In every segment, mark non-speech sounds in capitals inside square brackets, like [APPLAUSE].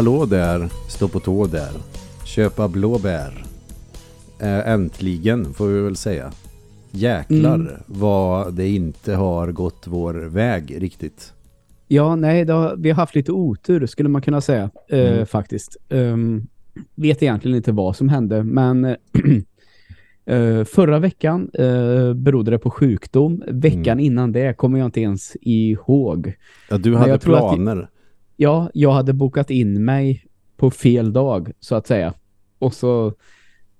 Hallå där, stå på tå där. Köpa blåbär. Äh, äntligen får vi väl säga. Jäklar Mm. vad det inte har gått vår väg riktigt. Ja, nej, har, vi har haft lite otur skulle man kunna säga eh, Mm. faktiskt. Um, vet egentligen inte vad som hände, men [CLEARS THROAT] eh, förra veckan eh, berodde det på sjukdom. Veckan Mm. innan det kommer jag inte ens ihåg. Ja, du hade planer. Ja, jag hade bokat in mig på fel dag så att säga. Och så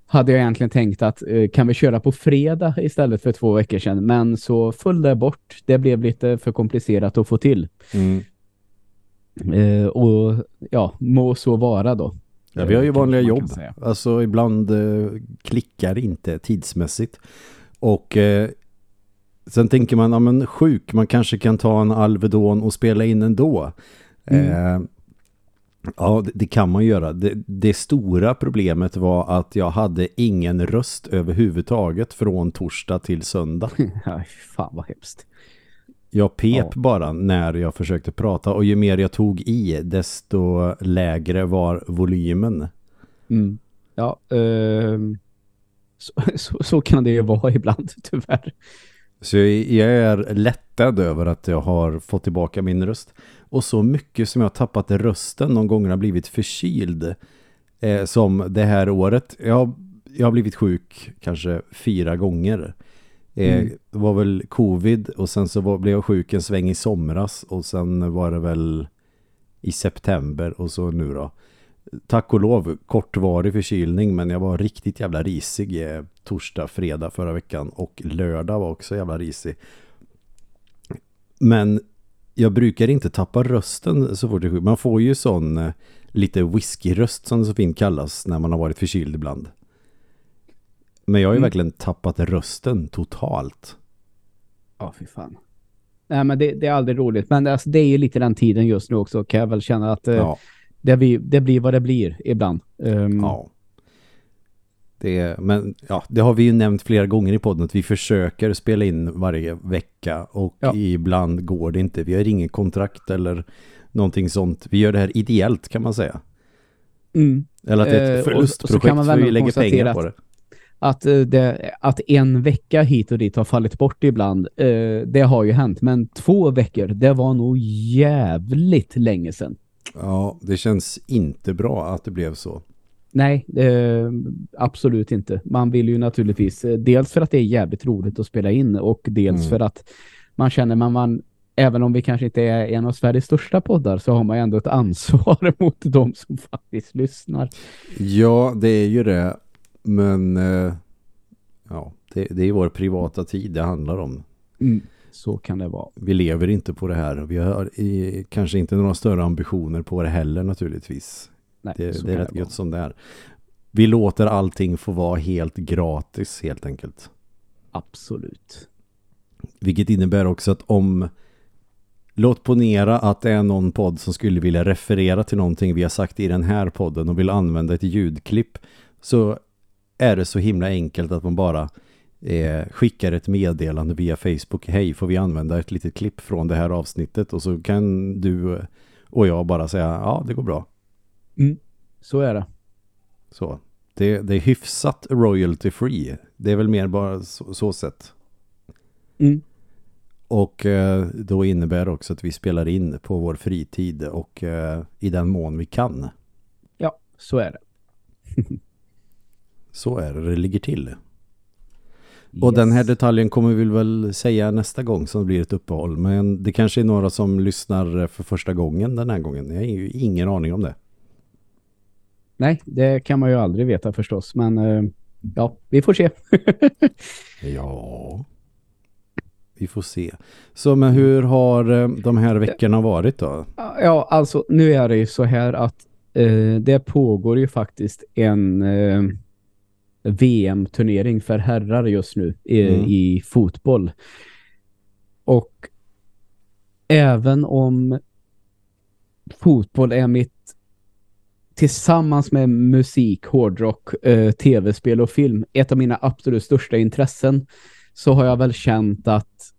hade jag egentligen tänkt att eh, kan vi köra på fredag istället för två veckor sedan. Men så föll det bort. Det blev lite för komplicerat att få till. Mm. Eh, och ja, må så vara då. Ja, vi har ju vanliga jobb. Alltså ibland eh, klickar inte tidsmässigt. Och eh, sen tänker man, ja men sjuk, man kanske kan ta en Alvedon och spela in ändå. Mm. Eh, ja, det, det kan man göra. Det, det stora problemet var att jag hade ingen röst överhuvudtaget från torsdag till söndag. [LAUGHS] Aj, fan vad hemskt. Jag pep Ja. bara när jag försökte prata och ju mer jag tog i desto lägre var volymen. Mm. Ja, ehm, så, [LAUGHS] så, så kan det ju vara ibland [LAUGHS] tyvärr. Så jag, jag är lättad över att jag har fått tillbaka min röst. Och så mycket som jag har tappat rösten någon gång har blivit förkyld. Eh, som det här året. Jag, har- jag har blivit sjuk kanske fyra gånger. Eh, Mm. Det var väl covid och sen så var, blev jag sjuk en sväng i somras. Och sen var det väl i september och så nu då. Tack och lov, kortvarig förkylning men jag var riktigt jävla risig eh, torsdag, fredag förra veckan och lördag var också jävla risig. Men jag brukar inte tappa rösten så fort jag är sjuk. Man får ju sån eh, lite whiskyröst som det så fint kallas när man har varit förkyld ibland. Men jag har ju Mm. verkligen tappat rösten totalt. Ja, fy fan. Nej, men det, det är aldrig roligt. Men det, alltså, det är ju lite den tiden just nu också. Kan jag väl känna att eh, Ja, det, blir, det blir vad det blir ibland. Ehm, ja. Det, är- men ja, det har vi ju nämnt flera gånger i podden att vi försöker spela in varje vecka och Ja. ibland går det inte. Vi har ingen kontrakt eller någonting sånt. Vi gör det här ideellt kan man säga. Mm. Eller att det är Eh, ett och- och så kan förlustprojekt man för vi lägger pengar på det. Att, eh, det, att en vecka hit och dit har fallit bort ibland, eh, det har ju hänt. Men två veckor, det var nog jävligt länge sedan. Ja, det känns inte bra att det blev så. Nej, eh, absolut inte. Man vill ju naturligtvis, eh, dels för att det är jävligt roligt att spela in och dels Mm. för att man känner man, man, även om vi kanske inte är en av Sveriges största poddar så har man ju ändå ett ansvar [LAUGHS] mot de som faktiskt lyssnar. Ja, det är ju det. Men eh, ja, det, det är vår privata tid det handlar om. Mm. Så kan det vara. Vi lever inte på det här. Vi har i, kanske inte några större ambitioner på det heller naturligtvis. Nej, Det, det är rätt gött som det är. Vi låter allting få vara helt gratis helt enkelt. Absolut. Vilket innebär också att om Låt ponera att det är någon podd som skulle vilja referera till någonting vi har sagt i den här podden och vill använda ett ljudklipp så är det så himla enkelt att man bara eh, skickar ett meddelande via Facebook. Hej, får vi använda ett litet klipp från det här avsnittet? Och så kan du och jag bara säga ja, det går bra. Så är det. Så. Det, det är hyfsat royalty free. Det är väl mer bara så, så sätt. Mm. Och eh, då innebär det också att vi spelar in på vår fritid och eh, i den mån vi kan. Ja, så är det. Så är det det ligger till. Och den här Yes. detaljen kommer vi väl säga nästa gång som det blir ett uppehåll. Men det kanske är några som lyssnar för första gången den här gången. Jag har ju ingen aning om det. Nej, det kan man ju aldrig veta förstås. Men eh, ja, vi får se. [LAUGHS] Ja, vi får se. Så men hur har eh, de här veckorna varit då? Ja, alltså nu är det ju så här att eh, det pågår ju faktiskt en eh, VM-turnering för herrar just nu i, Mm. i fotboll. Och även om fotboll är mitt tillsammans med musik, hårdrock, eh, tv-spel och film ett av mina absolut största intressen så har jag väl känt att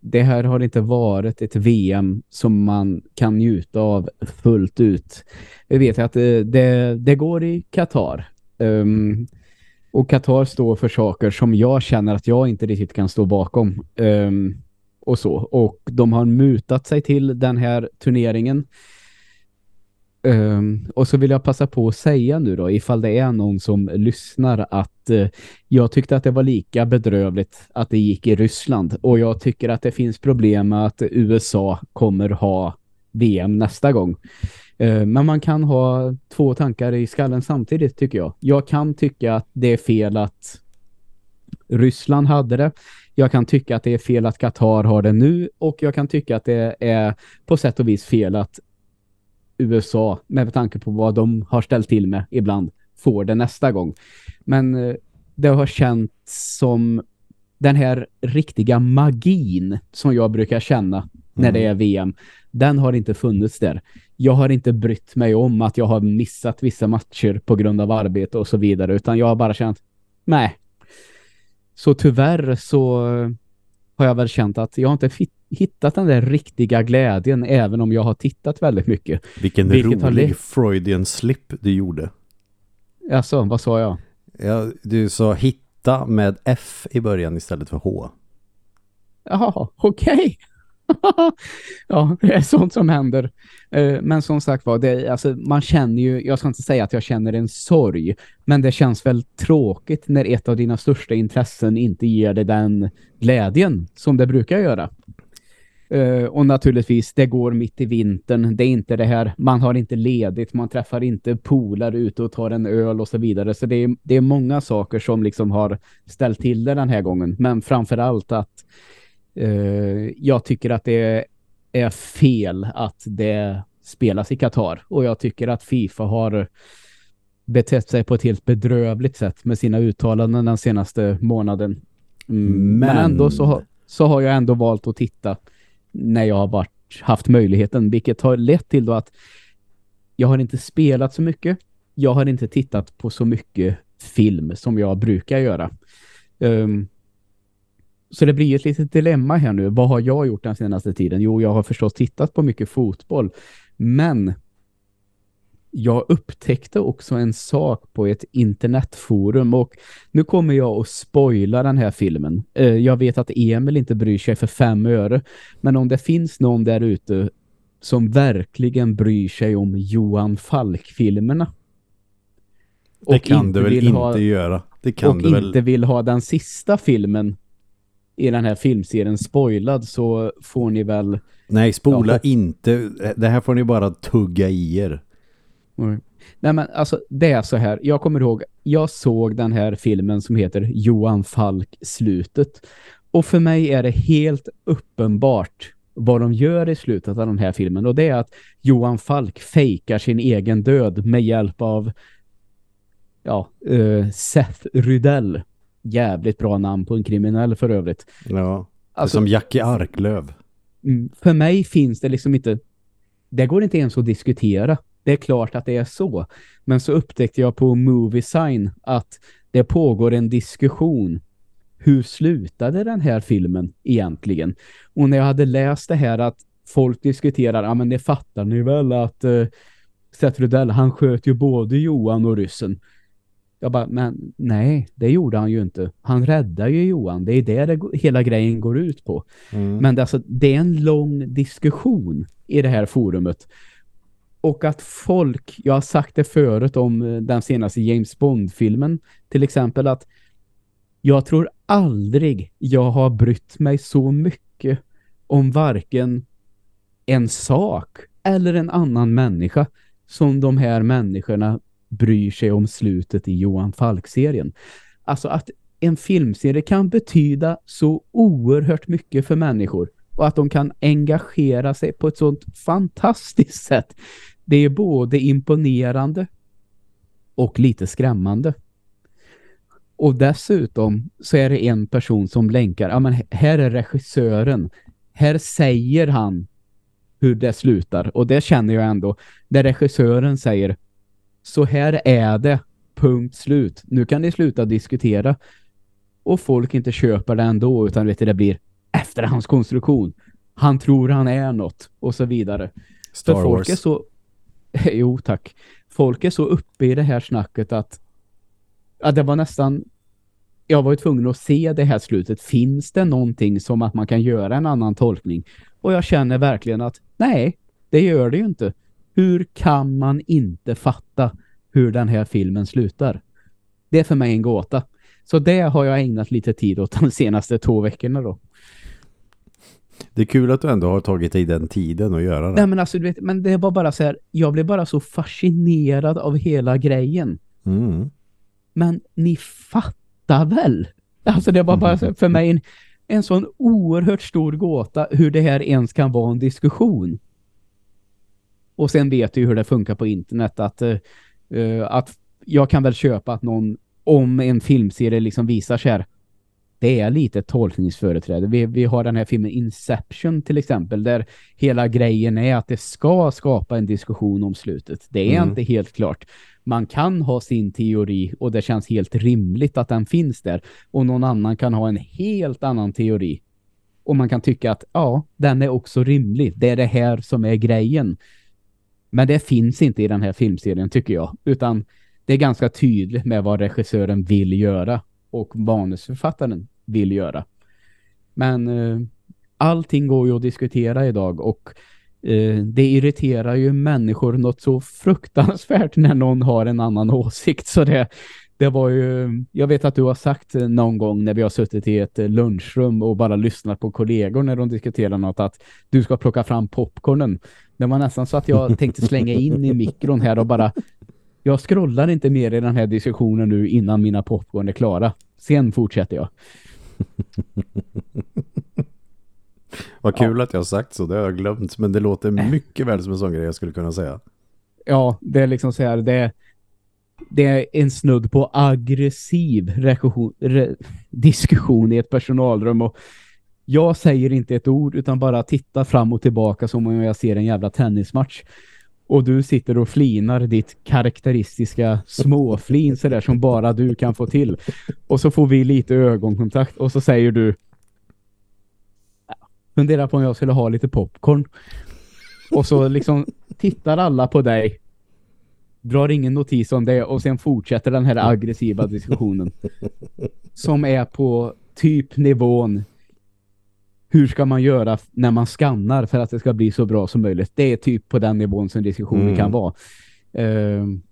det här har inte varit ett VM som man kan njuta av fullt ut. Vi vet att det, det, det går i Qatar. Um, och Qatar står för saker som jag känner att jag inte riktigt kan stå bakom. Um, och så. Och de har mutat sig till den här turneringen. Um, och så vill jag passa på att säga nu då, ifall det är någon som lyssnar att uh, jag tyckte att det var lika bedrövligt att det gick i Ryssland. Och jag tycker att det finns problem med att USA kommer ha VM nästa gång. Uh, men man kan ha två tankar i skallen samtidigt tycker jag. Jag kan tycka att det är fel att Ryssland hade det. Jag kan tycka att det är fel att Qatar har det nu och jag kan tycka att det är på sätt och vis fel att USA med tanke på vad de har ställt till med ibland får det nästa gång. Men eh, det har känts som den här riktiga magin som jag brukar känna mm. när det är VM. Den har inte funnits där. Jag har inte brytt mig om att jag har missat vissa matcher på grund av arbete och så vidare utan jag har bara känt nej. Så tyvärr så har jag väl känt att jag inte hittat den där riktiga glädjen även om jag har tittat väldigt mycket. Vilken rolig Freudian slip du gjorde. Alltså, vad sa jag? Ja, du sa hitta med F i början istället för H. Jaha, okej. Okay. [LAUGHS] ja, det är sånt som händer. Eh, men som sagt var, det, alltså, man känner ju, jag ska inte säga att jag känner en sorg, men det känns väl tråkigt när ett av dina största intressen inte ger dig den glädjen som det brukar göra. Uh, och naturligtvis, det går mitt i vintern. Det är inte det här, man har inte ledigt, man träffar inte polare ute och tar en öl och så vidare. Så det är, det är många saker som liksom har ställt till det den här gången. Men framförallt att uh, jag tycker att det är fel att det spelas i Qatar. Och jag tycker att FIFA har betett sig på ett helt bedrövligt sätt med sina uttalanden den senaste månaden. Mm, men... men ändå så, så har jag ändå valt att titta när jag har varit, haft möjligheten, vilket har lett till då att jag har inte spelat så mycket. Jag har inte tittat på så mycket film som jag brukar göra. Um, så det blir ett litet dilemma här nu. Vad har jag gjort den senaste tiden? Jo, jag har förstås tittat på mycket fotboll. Men jag upptäckte också en sak på ett internetforum och nu kommer jag att spoila den här filmen. Eh, jag vet att Emil inte bryr sig för fem öre men om det finns någon där ute som verkligen bryr sig om Johan Falk-filmerna det kan du väl inte ha, göra. Det kan och du väl... inte vill ha den sista filmen i den här filmserien spoilad så får ni väl... Nej, spola ja, inte. Det här får ni bara tugga i er. Mm. Nej men alltså det är så här. Jag kommer ihåg, jag såg den här filmen som heter Johan Falk slutet. Och för mig är det helt uppenbart vad de gör i slutet av den här filmen. Och det är att Johan Falk fejkar sin egen död med hjälp av ja, uh, Seth Rydell. Jävligt bra namn på en kriminell för övrigt. Ja, alltså, som Jackie Arklöv. Mm, för mig finns det liksom inte det går inte ens att diskutera det är klart att det är så. Men så upptäckte jag på Movie Sign att det pågår en diskussion. Hur slutade den här filmen egentligen? Och när jag hade läst det här att folk diskuterar, ja men det fattar ni väl att uh, Seth Rudell, han sköt ju både Johan och ryssen. Jag bara, men nej, det gjorde han ju inte. Han räddar ju Johan. Det är det, det hela grejen går ut på. Mm. Men det, alltså, det är en lång diskussion i det här forumet. Och att folk, jag har sagt det förut om eh, den senaste James Bond-filmen till exempel att jag tror aldrig jag har brytt mig så mycket om varken en sak eller en annan människa som de här människorna bryr sig om slutet i Johan Falk-serien. Alltså att en filmserie kan betyda så oerhört mycket för människor och att de kan engagera sig på ett sånt fantastiskt sätt det är både imponerande och lite skrämmande. Och dessutom så är det en person som länkar. Ja, men här är regissören. Här säger han hur det slutar. Och det känner jag ändå. Där regissören säger så här är det. Punkt slut. Nu kan ni sluta diskutera. Och folk inte köper det ändå utan vet du, det blir efterhandskonstruktion. Han tror han är något och så vidare. Star För folk Wars. är så... [LAUGHS] jo, tack. Folk är så uppe i det här snacket att... att det var nästan... Jag var ju tvungen att se det här slutet. Finns det någonting som att man kan göra en annan tolkning? Och jag känner verkligen att nej, det gör det ju inte. Hur kan man inte fatta hur den här filmen slutar? Det är för mig en gåta. Så det har jag ägnat lite tid åt de [LAUGHS] senaste två veckorna då. Det är kul att du ändå har tagit dig den tiden att göra det. Nej men alltså du vet, men det var bara så här, jag blev bara så fascinerad av hela grejen. Mm. Men ni fattar väl? Alltså det var bara så här, för mig en, en sån oerhört stor gåta hur det här ens kan vara en diskussion. Och sen vet du hur det funkar på internet att, eh, att jag kan väl köpa att någon om en filmserie liksom visar sig här det är lite tolkningsföreträde. Vi, vi har den här filmen Inception till exempel där hela grejen är att det ska skapa en diskussion om slutet. Det är Mm. inte helt klart. Man kan ha sin teori och det känns helt rimligt att den finns där. Och någon annan kan ha en helt annan teori. Och man kan tycka att ja, den är också rimlig. Det är det här som är grejen. Men det finns inte i den här filmserien tycker jag. Utan det är ganska tydligt med vad regissören vill göra och manusförfattaren vill göra. Men eh, allting går ju att diskutera idag och eh, det irriterar ju människor något så fruktansvärt [LAUGHS] när någon har en annan åsikt. Så det, det var ju, jag vet att du har sagt någon gång när vi har suttit i ett lunchrum och bara lyssnat på kollegor när de diskuterar något att du ska plocka fram popcornen. Det var nästan så att jag tänkte slänga in i mikron här och bara jag scrollar inte mer i den här diskussionen nu innan mina popcorn är klara. Sen fortsätter jag. [LAUGHS] Vad kul att jag har sagt så, det har jag glömt. Men det låter [LAUGHS] mycket väl som en sån grej jag skulle kunna säga. Ja, det är liksom så här, det, det är en snudd på aggressiv re, [LAUGHS] diskussion i ett personalrum och jag säger inte ett ord utan bara tittar fram och tillbaka som om jag ser en jävla tennismatch. Och du sitter och flinar ditt karaktäristiska småflin så där som bara du kan få till. Och så får vi lite ögonkontakt och så säger du fundera på om jag skulle ha lite popcorn. Och så liksom tittar alla på dig drar ingen notis om det och sen fortsätter den här aggressiva diskussionen som är på typ nivån hur ska man göra när man skannar för att det ska bli så bra som möjligt. Det är typ på den nivån som diskussionen Mm. kan vara. Ehm.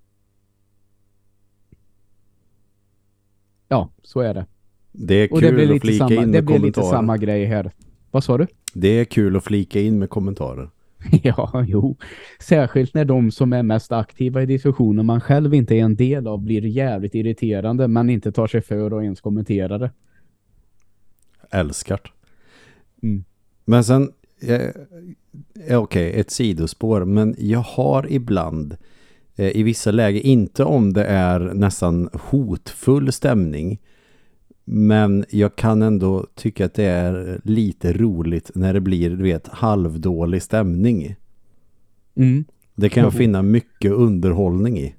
ja, så är det. Det är Och det kul blir att flika samma, in det med blir lite samma grej här. Vad sa du? Det är kul att flika in med kommentarer. [LAUGHS] Ja, jo. Särskilt när de som är mest aktiva i diskussionen man själv inte är en del av blir jävligt irriterande men inte tar sig för att ens kommentera det. Älskar det. Mm. Men sen, eh, okej, ett sidospår. Men jag har ibland eh, i vissa lägen, inte om det är nästan hotfull stämning, men jag kan ändå tycka att det är lite roligt när det blir, du vet, halvdålig stämning. Mm. Det kan jag Jo. finna mycket underhållning i.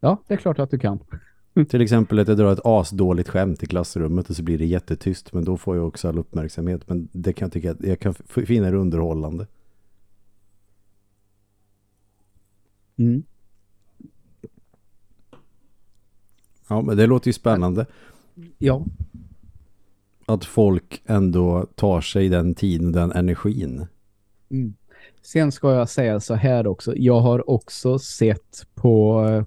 Ja, det är klart att du kan. Till exempel att jag drar ett asdåligt skämt i klassrummet och så blir det jättetyst. Men då får jag också all uppmärksamhet. Men det kan jag tycka att jag kan finna det underhållande. Mm. Ja, men det låter ju spännande. Ja. Att folk ändå tar sig den tiden, den energin. Mm. Sen ska jag säga så här också. Jag har också sett på eh,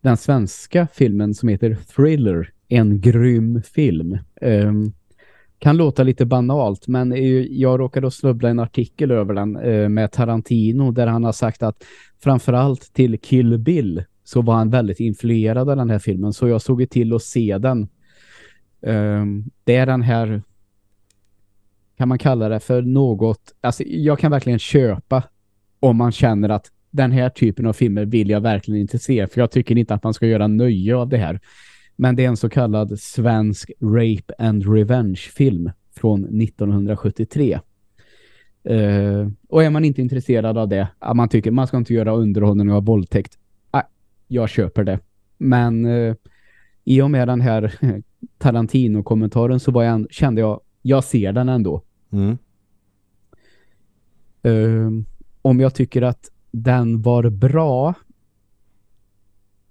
den svenska filmen som heter Thriller. En grym film. Um, kan låta lite banalt men jag råkade snubbla en artikel över den eh, med Tarantino där han har sagt att framförallt till Kill Bill så var han väldigt influerad av den här filmen så jag såg till att se den. Ehm, det är den här kan man kalla det för något, alltså jag kan verkligen köpa om man känner att den här typen av filmer vill jag verkligen inte se, för jag tycker inte att man ska göra nöje av det här. Men det är en så kallad svensk rape and revenge-film från 1973. Eh, och är man inte intresserad av det, att man tycker man ska inte göra underhållning av våldtäkt, ah, jag köper det. Men eh, i och med den här [LAUGHS] Tarantino-kommentaren så var jag, kände jag, jag ser den ändå. Mm. Um, om jag tycker att den var bra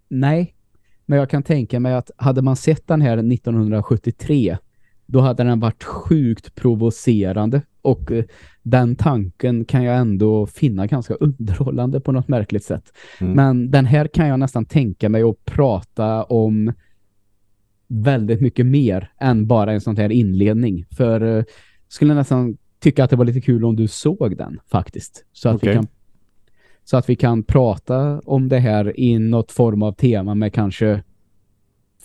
nej. Men jag kan tänka mig att hade man sett den här 1973 då hade den varit sjukt provocerande och eh, den tanken kan jag ändå finna ganska underhållande på något märkligt sätt. Mm. Men den här kan jag nästan tänka mig att prata om väldigt mycket mer än bara en sån här inledning. För uh, skulle nästan tycka att det var lite kul om du såg den faktiskt. Så att okay. vi kan så att vi kan prata om det här i något form av tema med kanske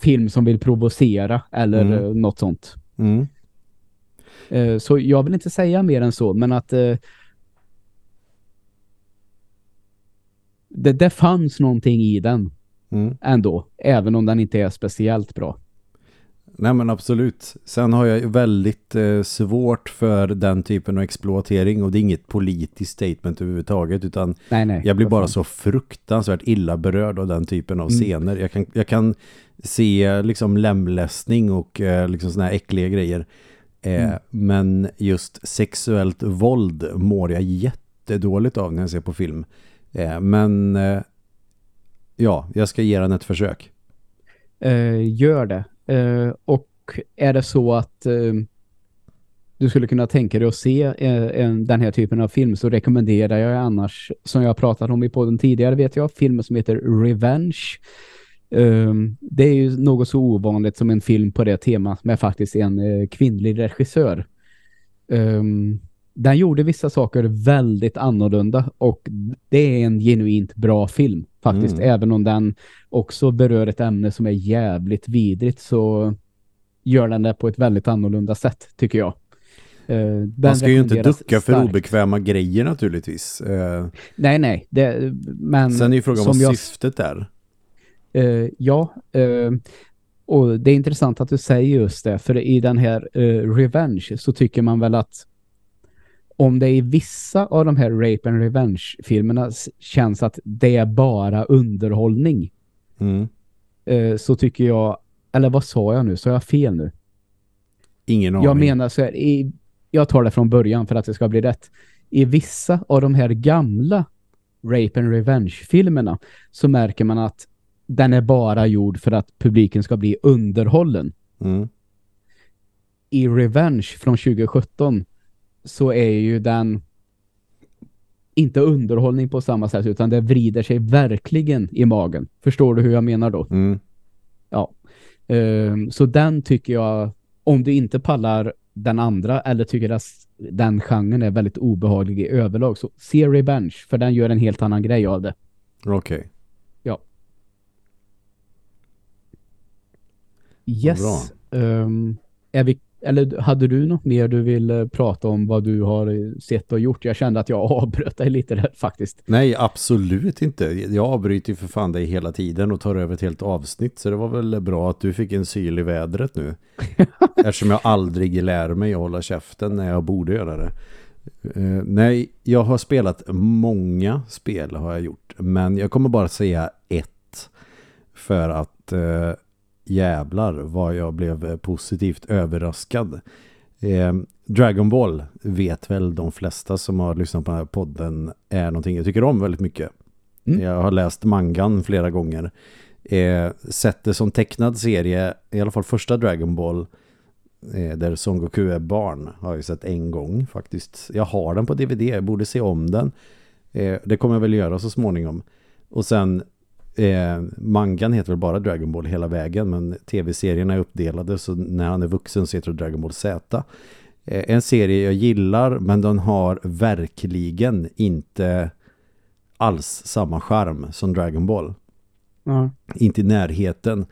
film som vill provocera eller mm. Eh, något sånt. Mm. Uh, så jag vill inte säga mer än så, men att uh, det, det fanns någonting i den mm. ändå, även om den inte är speciellt bra. Nej men absolut. Sen har jag väldigt eh, svårt för den typen av exploatering och det är inget politiskt statement överhuvudtaget utan nej, nej, jag blir bara så fruktansvärt illa berörd av den typen av mm. scener. Jag kan, jag kan se liksom lämlästning och eh, liksom såna här äckliga grejer. Eh, mm. Men just sexuellt våld mår jag jättedåligt av när jag ser på film. Eh, men eh, ja, jag ska ge den ett försök. Uh, gör det. Eh, och är det så att eh, du skulle kunna tänka dig att se eh, en, den här typen av film så rekommenderar jag annars, som jag pratat om i podden tidigare vet jag, filmen som heter Revenge. Um, det är ju något så ovanligt som en film på det temat med faktiskt en uh, kvinnlig regissör. Den gjorde vissa saker väldigt annorlunda och det är en genuint bra film faktiskt. Mm. Även om den också berör ett ämne som är jävligt vidrigt så gör den det på ett väldigt annorlunda sätt tycker jag. Uh, Man ska ju inte ducka för starkt. obekväma grejer naturligtvis. Uh, nej, nej. Det, men Sen är ju frågan vad jag, syftet är. Uh, ja, och det är intressant att du säger just det. För i den här Revenge så tycker man väl att om det i vissa av de här Rape and Revenge-filmerna känns att det är bara underhållning mm. eh, så tycker jag, eller vad sa jag nu? Så jag fel nu? Ingen aning. Jag menar så här, i, jag tar det från början för att det ska bli rätt. I vissa av de här gamla Rape and Revenge-filmerna så märker man att den är bara gjord för att publiken ska bli underhållen. Mm. I Revenge från 2017 så är ju den inte underhållning på samma sätt utan det vrider sig verkligen i magen. Förstår du hur jag menar då? Mm. Ja. Um, så den tycker jag, om du inte pallar den andra eller tycker att den genren är väldigt obehaglig i överlag så se Revenge för den gör en helt annan grej av det. Okej. Okay. Ja. Yes. Um, är vi eller hade du något mer du vill eh, prata om vad du har sett och gjort? Jag kände att jag [LAUGHS] avbröt dig lite där faktiskt. Nej, absolut inte. Jag avbryter ju för fan dig hela tiden och tar över ett helt avsnitt. Så det var väl bra att du fick en syl i vädret nu. [LAUGHS] Eftersom jag aldrig lär mig att hålla käften när jag borde göra det. Uh, nej, jag har spelat många spel har jag gjort. Men jag kommer bara säga ett. För att uh, jävlar vad jag blev positivt överraskad. Eh, Dragon Ball vet väl de flesta som har lyssnat på den här podden är någonting jag tycker om väldigt mycket. Mm. Jag har läst mangan flera gånger. Eh, sett det som tecknad serie, i alla fall första Dragon Ball eh, där Son Goku är barn har jag sett en gång faktiskt. Jag har den på DVD, jag borde se om den. Eh, det kommer jag väl göra så småningom. Och sen eh, mangan heter väl bara Dragon Ball hela vägen men tv-serierna är uppdelade så när han är vuxen så heter det Dragon Ball Z. Eh, en serie jag gillar men den har verkligen inte alls samma charm som Dragon Ball. Mm. Inte i närheten.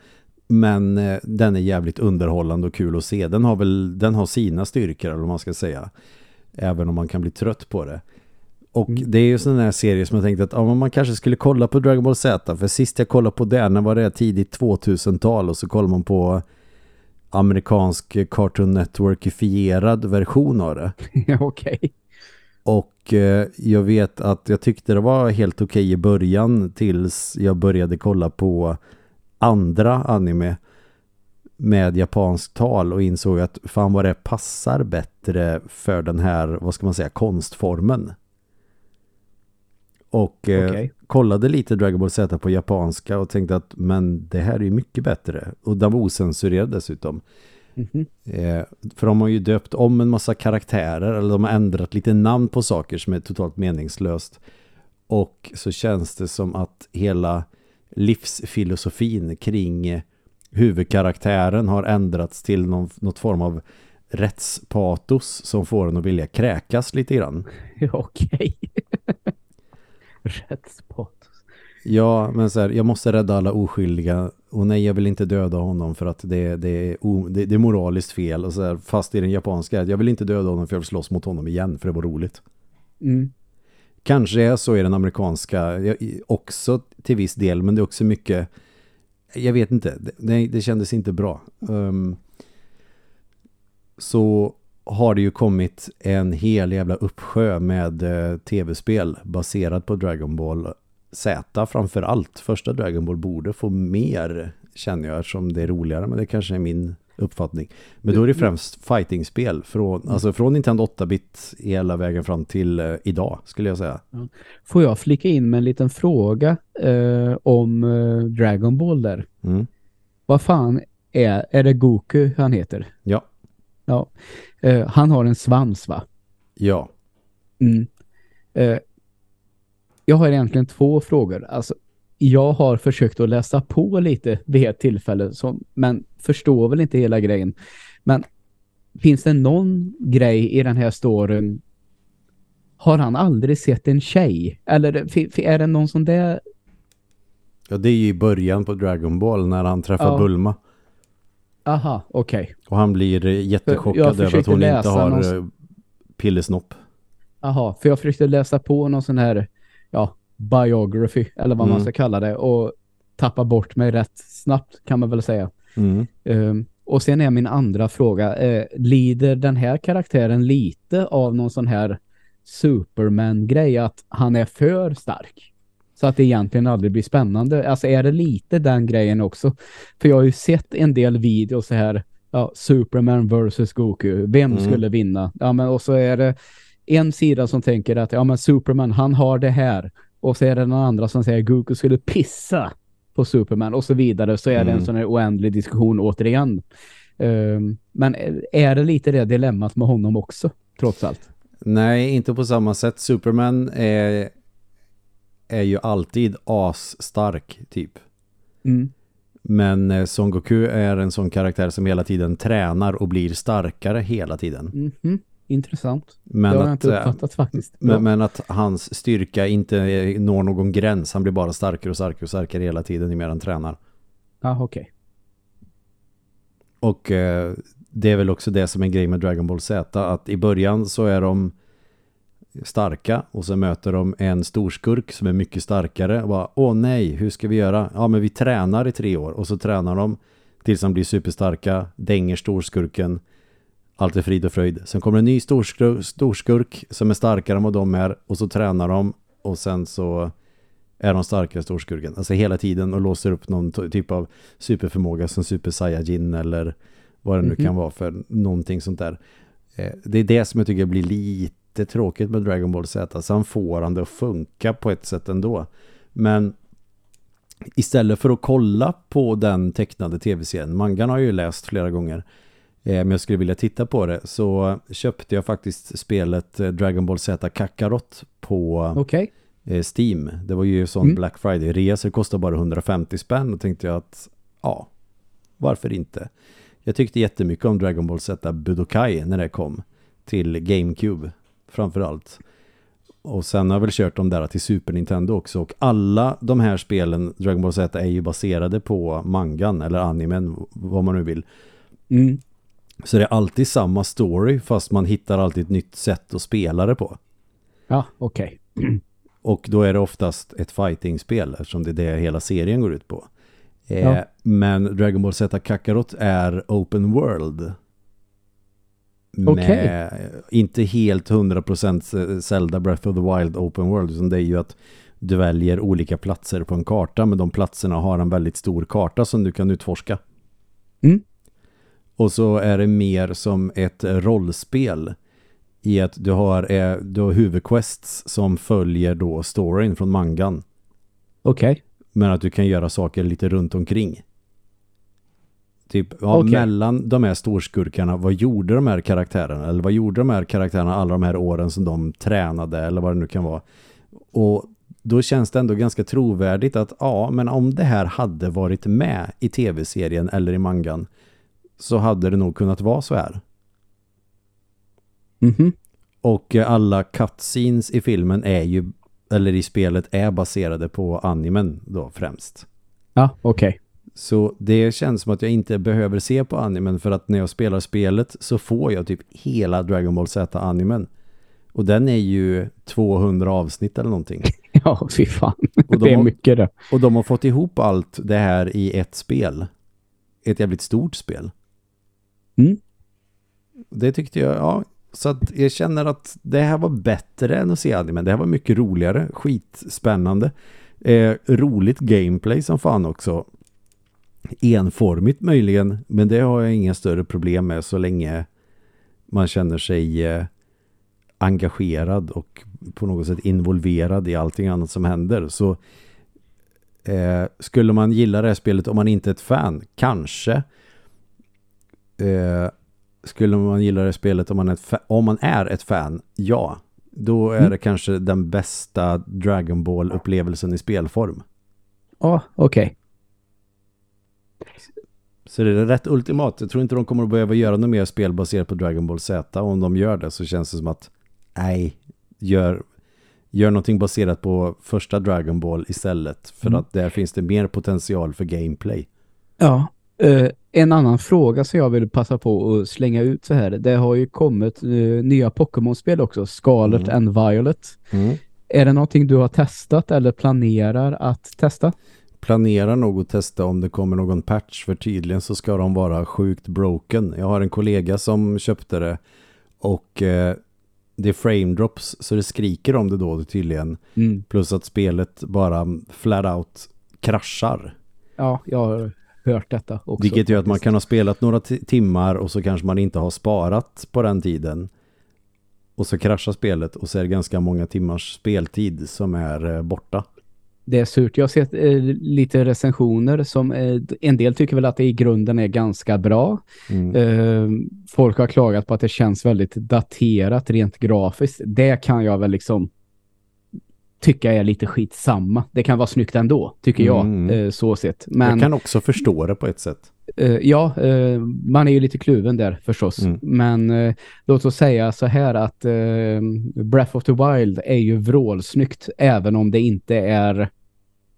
Men eh, den är jävligt underhållande och kul att se. Den har väl den har sina styrkor eller vad man ska säga. Även om man kan bli trött på det. Och mm. det är ju sån här serie som jag tänkte att ja, man kanske skulle kolla på Dragon Ball Z. För sist jag kollade på den, när var det tidigt 2000-tal och så kollar man på amerikansk Cartoon Network-ifierad version av det. [LAUGHS] okej. Okay. Och eh, jag vet att jag tyckte det var helt okej okay i början tills jag började kolla på andra anime. med japansk tal och insåg att fan vad det passar bättre för den här, vad ska man säga, konstformen. Och eh, Okej. kollade lite Dragon Ball Z på japanska och tänkte att men det här är ju mycket bättre. Och den var osensurerad dessutom. Mhm. Eh, för de har ju döpt om en massa karaktärer eller de har ändrat lite namn på saker som är totalt meningslöst. Och så känns det som att hela livsfilosofin kring huvudkaraktären har ändrats till någon, något form av rättspatos som får en att vilja kräkas lite grann. [LAUGHS] Okej. Rättspatos. Ja, men så här, jag måste rädda alla oskyldiga och nej, jag vill inte döda honom för att det, det, är, o, det, det är moraliskt fel. Och så här, fast i den japanska, jag vill inte döda honom för jag vill slåss mot honom igen för det var roligt. Mm. Kanske är så i den amerikanska också till viss del, men det är också mycket jag vet inte, det, det, kändes inte bra. Ehm, så har det ju kommit en hel jävla uppsjö med eh, tv-spel baserat på Dragon Ball Z framför allt. Första Dragon Ball borde få mer känner jag eftersom det är roligare, men det kanske är min uppfattning. Men då är det främst fightingspel från, alltså från Nintendo 8-bit hela vägen fram till eh, idag skulle jag säga. Får jag flika in med en liten fråga eh, om eh, Dragon Ball där? Mm. Vad fan är, är det Goku han heter? Ja, Ja. Eh, han har en svans va? ja. Mm. Eh, jag har egentligen två frågor. Alltså, jag har försökt att läsa på lite vid ett tillfälle, som, men förstår väl inte hela grejen. Men finns det någon grej i den här storyn? Har han aldrig sett en tjej? Eller är det någon sån där... Ja, det är ju i början på Dragon Ball när han träffar Ja. Bulma. Aha, okej. Och han blir jättechockad över att hon inte har någon- eh, pillesnopp. Aha, för jag försökte läsa på någon sån här, ja, biography, eller vad man Mm. ska kalla det, och tappa bort mig rätt snabbt kan man väl säga. Mm. Ehm, och sen är min andra fråga, eh, lider den här karaktären lite av någon sån här Superman-grej, att han är för stark? Så att det egentligen aldrig blir spännande. Alltså är det lite den grejen också? För jag har ju sett en del videos så här, ja, Superman versus Goku, vem Mm. skulle vinna? Ja, men och så är det en sida som tänker att ja men Superman, han har det här. Och så är det den andra som säger Goku skulle pissa på Superman och så vidare. Så är det en Mm. sån här oändlig diskussion återigen. Ehm, men är det lite det dilemmat med honom också, trots allt? Nej, inte på samma sätt. Superman är, är ju alltid asstark, typ. Mm. Men eh, Son Goku är en sån karaktär som hela tiden tränar och blir starkare hela tiden. Mhm. Intressant. Men det har jag att, inte eh, uppfattat faktiskt. Men, men att hans styrka inte eh, når någon gräns. Han blir bara starkare och starkare och starkare hela tiden ju mer han tränar. Ja, okej. Och eh, det är väl också det som är en grej med Dragon Ball Z. Att i början så är de starka och så möter de en storskurk som är mycket starkare. Och bara, Åh nej, hur ska vi göra? Ja men vi tränar i tre år och så tränar de tills de blir superstarka, dänger storskurken. Allt är frid och fröjd. Sen kommer en ny storskurk, storskurk som är starkare än vad de är och så tränar de och sen så är de starkare storskurken. Alltså hela tiden och låser upp någon typ av superförmåga som Super Saiyajin eller vad det nu Mhm. kan vara för någonting sånt där. Eh, Det är det som jag tycker blir lite tråkigt med Dragon Ball Z. Sen får han det att funka på ett sätt ändå. Men istället för att kolla på den tecknade tv-serien, mangan har jag ju läst flera gånger, eh, men jag skulle vilja titta på det, så köpte jag faktiskt spelet eh, Dragon Ball Z Kakarot på Okej. eh, Steam. Det var ju sån Mm. Black Friday-rea så det kostade bara 150 spänn och tänkte jag att ja, varför inte? Jag tyckte jättemycket om Dragon Ball Z Budokai när det kom till GameCube framförallt. Och sen har jag väl kört dem där till Super Nintendo också och alla de här spelen Dragon Ball Z är ju baserade på mangan eller animen, vad man nu vill. Mm. Så det är alltid samma story fast man hittar alltid ett nytt sätt att spela det på. Ja, okej. [CLEARS THROAT] Och då är det oftast ett fighting-spel eftersom det är det hela serien går ut på. Eh, Ja. Men Dragon Ball Z Kakarot är open world. Okej. Med inte helt 100% Zelda Breath of the Wild open world utan det är ju att du väljer olika platser på en karta men de platserna har en väldigt stor karta som du kan utforska. Mm. Och så är det mer som ett rollspel i att du har, eh, du har huvudquests som följer då storyn från mangan. Okej. Okay. Men att du kan göra saker lite runt omkring. Typ, ja, okay. mellan de här storskurkarna, vad gjorde de här karaktärerna? Eller vad gjorde de här karaktärerna alla de här åren som de tränade? Eller vad det nu kan vara. Och då känns det ändå ganska trovärdigt att ja, men om det här hade varit med i tv-serien eller i mangan så hade det nog kunnat vara så här. Mm -hmm. Och alla cutscenes i filmen är ju, eller i spelet är baserade på animen då främst. Ja, okej. Okay. Så det känns som att jag inte behöver se på animen för att när jag spelar spelet så får jag typ hela Dragon Ball Z-animen. Och den är ju 200 avsnitt eller någonting. [LAUGHS] Ja, fy fan. Och det är mycket det. Och de har fått ihop allt det här i ett spel. Ett jävligt stort spel. Mm. Det tyckte jag, ja. Så att jag känner att det här var bättre än att se animen. Det här var mycket roligare, skitspännande. Eh, roligt gameplay som fan också. Enformigt möjligen, men det har jag inga större problem med så länge man känner sig eh, engagerad och på något sätt involverad i allting annat som händer. Så eh, skulle man gilla det här spelet om man inte är ett fan? Kanske. Eh, skulle man gilla det här spelet om man, är ett om man är ett fan? Ja. Då är mm. det kanske den bästa Dragon Ball-upplevelsen i spelform. Ja, oh, okej. Okay. Så det är rätt ultimat. Jag tror inte de kommer att behöva göra något mer spel baserat på Dragon Ball Z. Om de gör det så känns det som att nej, gör, gör någonting baserat på första Dragon Ball istället. För mm. att där finns det mer potential för gameplay. Ja, uh, en annan fråga som jag vill passa på att slänga ut så här. Det har ju kommit uh, nya Pokémon-spel också. Scarlet mm. and Violet. Mm. Är det någonting du har testat eller planerar att testa? Planerar nog att testa om det kommer någon patch för tydligen så ska de vara sjukt broken. Jag har en kollega som köpte det och eh, det är frame drops så det skriker om det då tydligen. Mm. Plus att spelet bara flat out kraschar. Ja, jag har hört detta också. Vilket gör att man kan ha spelat några timmar och så kanske man inte har sparat på den tiden. Och så kraschar spelet och så är det ganska många timmars speltid som är eh, borta det är surt. Jag har sett eh, lite recensioner som eh, en del tycker väl att det i grunden är ganska bra. Mm. Eh, folk har klagat på att det känns väldigt daterat rent grafiskt. Det kan jag väl liksom tycka är lite skitsamma. Det kan vara snyggt ändå, tycker jag, mm. eh, så sett. Men, jag kan också förstå det på ett sätt. Eh, ja, eh, man är ju lite kluven där förstås. Mm. Men eh, låt oss säga så här att Breath of the Wild är ju vrålsnyggt även om det inte är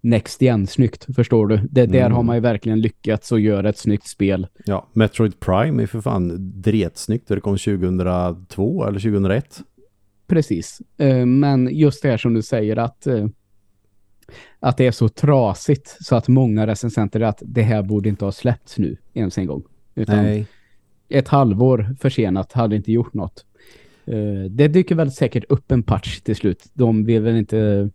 next igen snyggt, förstår du? Det, där mm. har man ju verkligen lyckats att göra ett snyggt spel. Ja, Metroid Prime är för fan dretsnyggt. Det kom 2002 eller 2001. Precis. Men just det här som du säger att att det är så trasigt så att många recensenter att det här borde inte ha släppts nu ens en gång. Utan Nej. ett halvår försenat hade inte gjort något. Uh, det dyker väl säkert upp en patch till slut. De vill väl inte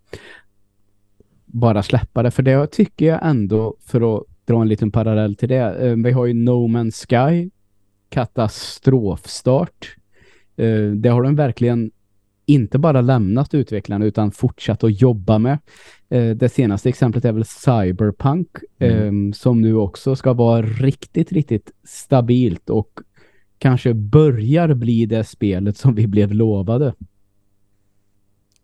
bara släppa det. För det tycker jag ändå, för att dra en liten parallell till det. Uh, vi har ju No Man's Sky, katastrofstart. Uh, det har de verkligen inte bara lämnat utvecklarna utan fortsatt att jobba med. Eh, det senaste exemplet är väl Cyberpunk mm. eh, som nu också ska vara riktigt, riktigt stabilt och kanske börjar bli det spelet som vi blev lovade.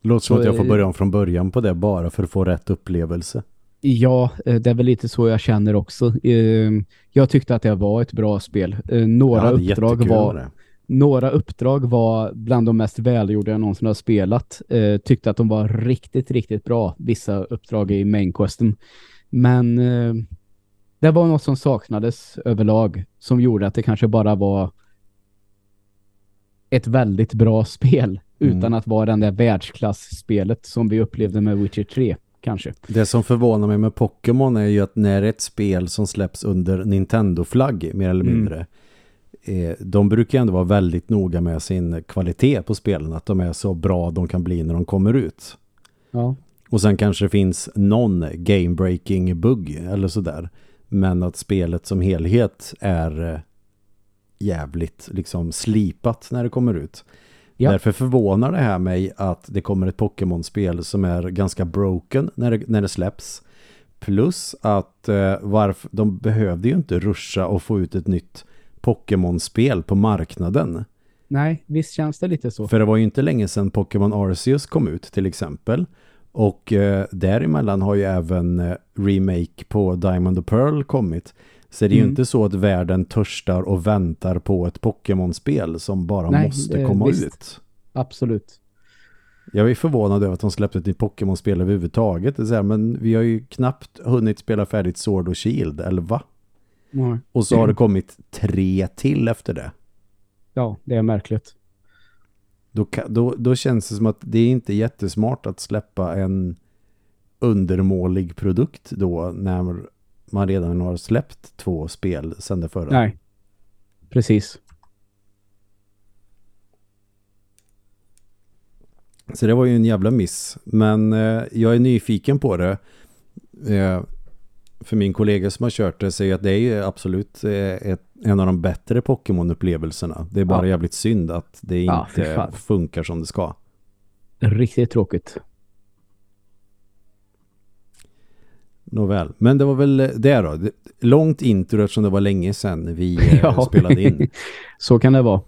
Låter som att jag får börja om från början på det bara för att få rätt upplevelse. Ja, eh, det är väl lite så jag känner också. Ehm, jag tyckte att det var ett bra spel. Eh, några uppdrag var några uppdrag var bland de mest välgjorda jag någonsin har spelat. Eh, tyckte att de var riktigt, riktigt bra. Vissa uppdrag i mainquesten. Men eh, det var något som saknades överlag som gjorde att det kanske bara var ett väldigt bra spel mm. utan att vara den där världsklassspelet som vi upplevde med Witcher 3 kanske. Det som förvånar mig med Pokémon är ju att när ett spel som släpps under Nintendo-flagg mer eller mm. mindre mm de brukar ändå vara väldigt noga med sin kvalitet på spelen. Att de är så bra de kan bli när de kommer ut. Ja. Och sen kanske det finns någon game-breaking bugg eller sådär. Men att spelet som helhet är eh, jävligt liksom slipat när det kommer ut. Ja. Därför förvånar det här mig att det kommer ett Pokémon-spel som är ganska broken när det, när det släpps. Plus att eh, varför, de behövde ju inte ruscha och få ut ett nytt Pokémon-spel på marknaden. Nej, visst känns det lite så. För det var ju inte länge sedan Pokémon Arceus kom ut till exempel. Och eh, däremellan har ju även eh, remake på Diamond och Pearl kommit. Så det är ju Mm. inte så att världen törstar och väntar på ett Pokémon-spel som bara Nej, måste eh, komma visst. ut. Absolut. Jag är förvånad över att de släppte ett nytt Pokémon-spel överhuvudtaget. Det är så här, men vi har ju knappt hunnit spela färdigt Sword och Shield, eller va? Ja. Och så har det kommit tre till efter det. Ja, det är märkligt. Då, då, då känns det som att det är inte jättesmart att släppa en undermålig produkt då när man redan har släppt två spel sedan det förra. Nej. Precis. Så det var ju en jävla miss. Men eh, jag är nyfiken på det. Eh, för min kollega som har kört det säger att det är ju absolut eh, ett, en av de bättre Pokémon-upplevelserna. Det är bara Ja. jävligt synd att det Ja, inte funkar som det ska. Riktigt tråkigt. Nåväl. Men det var väl det då. Långt intro eftersom det var länge sedan vi eh, [LAUGHS] Ja. spelade in. [LAUGHS] Så kan det vara.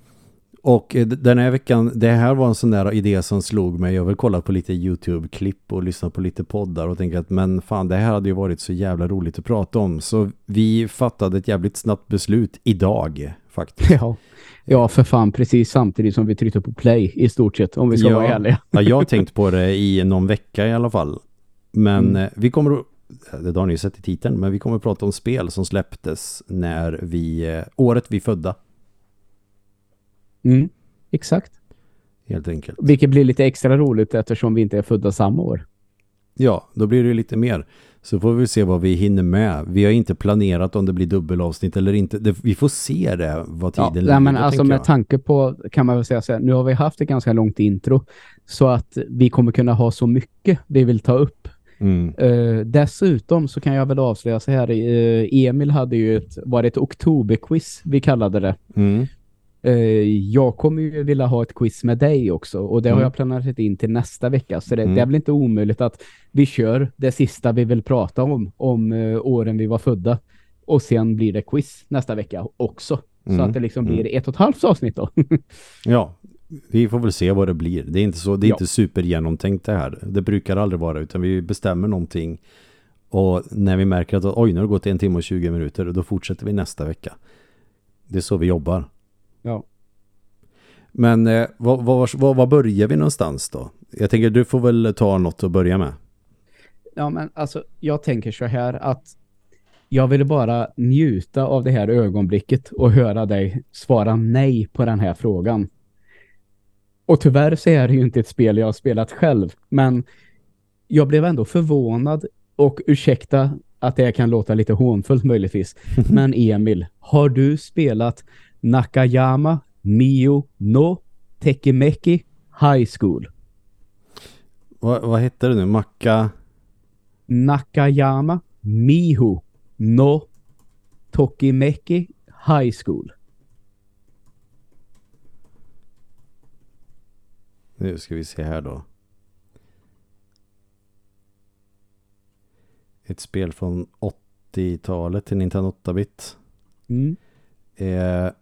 Och eh, den här veckan, det här var en sån där idé som slog mig. Jag vill kolla på lite YouTube-klipp och lyssna på lite poddar och tänka att men fan, det här hade ju varit så jävla roligt att prata om. Så vi fattade ett jävligt snabbt beslut idag faktiskt. Ja. ja, för fan. Precis samtidigt som vi tryckte på play i stort sett. Om vi ska Ja. vara ärliga. Ja, jag har tänkt på det i någon vecka i alla fall. Men Mm. eh, vi kommer att, det har ni ju sett i titeln, men vi kommer att prata om spel som släpptes när vi, eh, året vi födda, Mm. Exakt. helt enkelt. Vilket blir lite extra roligt eftersom vi inte är födda samma år. Ja, då blir det lite mer. Så får vi se vad vi hinner med. Vi har inte planerat om det blir dubbelavsnitt eller inte. Det, vi får se det, vad Ja, tiden men lider, alltså med jag. tanke på, kan man väl säga så här, nu har vi haft ett ganska långt intro så att vi kommer kunna ha så mycket vi vill ta upp. Mm. Eh, dessutom så kan jag väl avslöja så här, eh, Emil hade ju ett, var det ett oktoberquiz vi kallade det. Mm. Eh, jag kommer ju vilja ha ett quiz med dig också och det har Mm. jag planerat in till nästa vecka så det, Mm. det är väl inte omöjligt att vi kör det sista vi vill prata om, om eh, åren vi var födda och sen blir det quiz nästa vecka också. Så Mm. att det liksom Mm. blir ett och ett halvt avsnitt då. [LAUGHS] Ja, vi får väl se vad det blir. Det är inte så, det är Ja. inte supergenomtänkt det här. Det brukar aldrig vara, utan vi bestämmer någonting. Och när vi märker att oj, nu har det gått en timme och 20 minuter, då fortsätter vi nästa vecka. Det är så vi jobbar. Ja. Men eh, vad, vad, vad, vad börjar vi någonstans då? Jag tänker du får väl ta något att börja med. Ja, men alltså jag tänker så här att jag ville bara njuta av det här ögonblicket och höra dig svara nej på den här frågan. Och tyvärr så är det ju inte ett spel jag har spelat själv, men jag blev ändå förvånad och ursäkta att det kan låta lite hånfullt möjligtvis. [LAUGHS] Men Emil, har du spelat Nakayama Mio no Tekimeki High School? Vad, vad hette det nu? Macka? Nakayama Mihu no Tokimeki High School. Nu ska vi se här då. Ett spel från 80-talet till Nintendo 8-bit. Mm. Eh,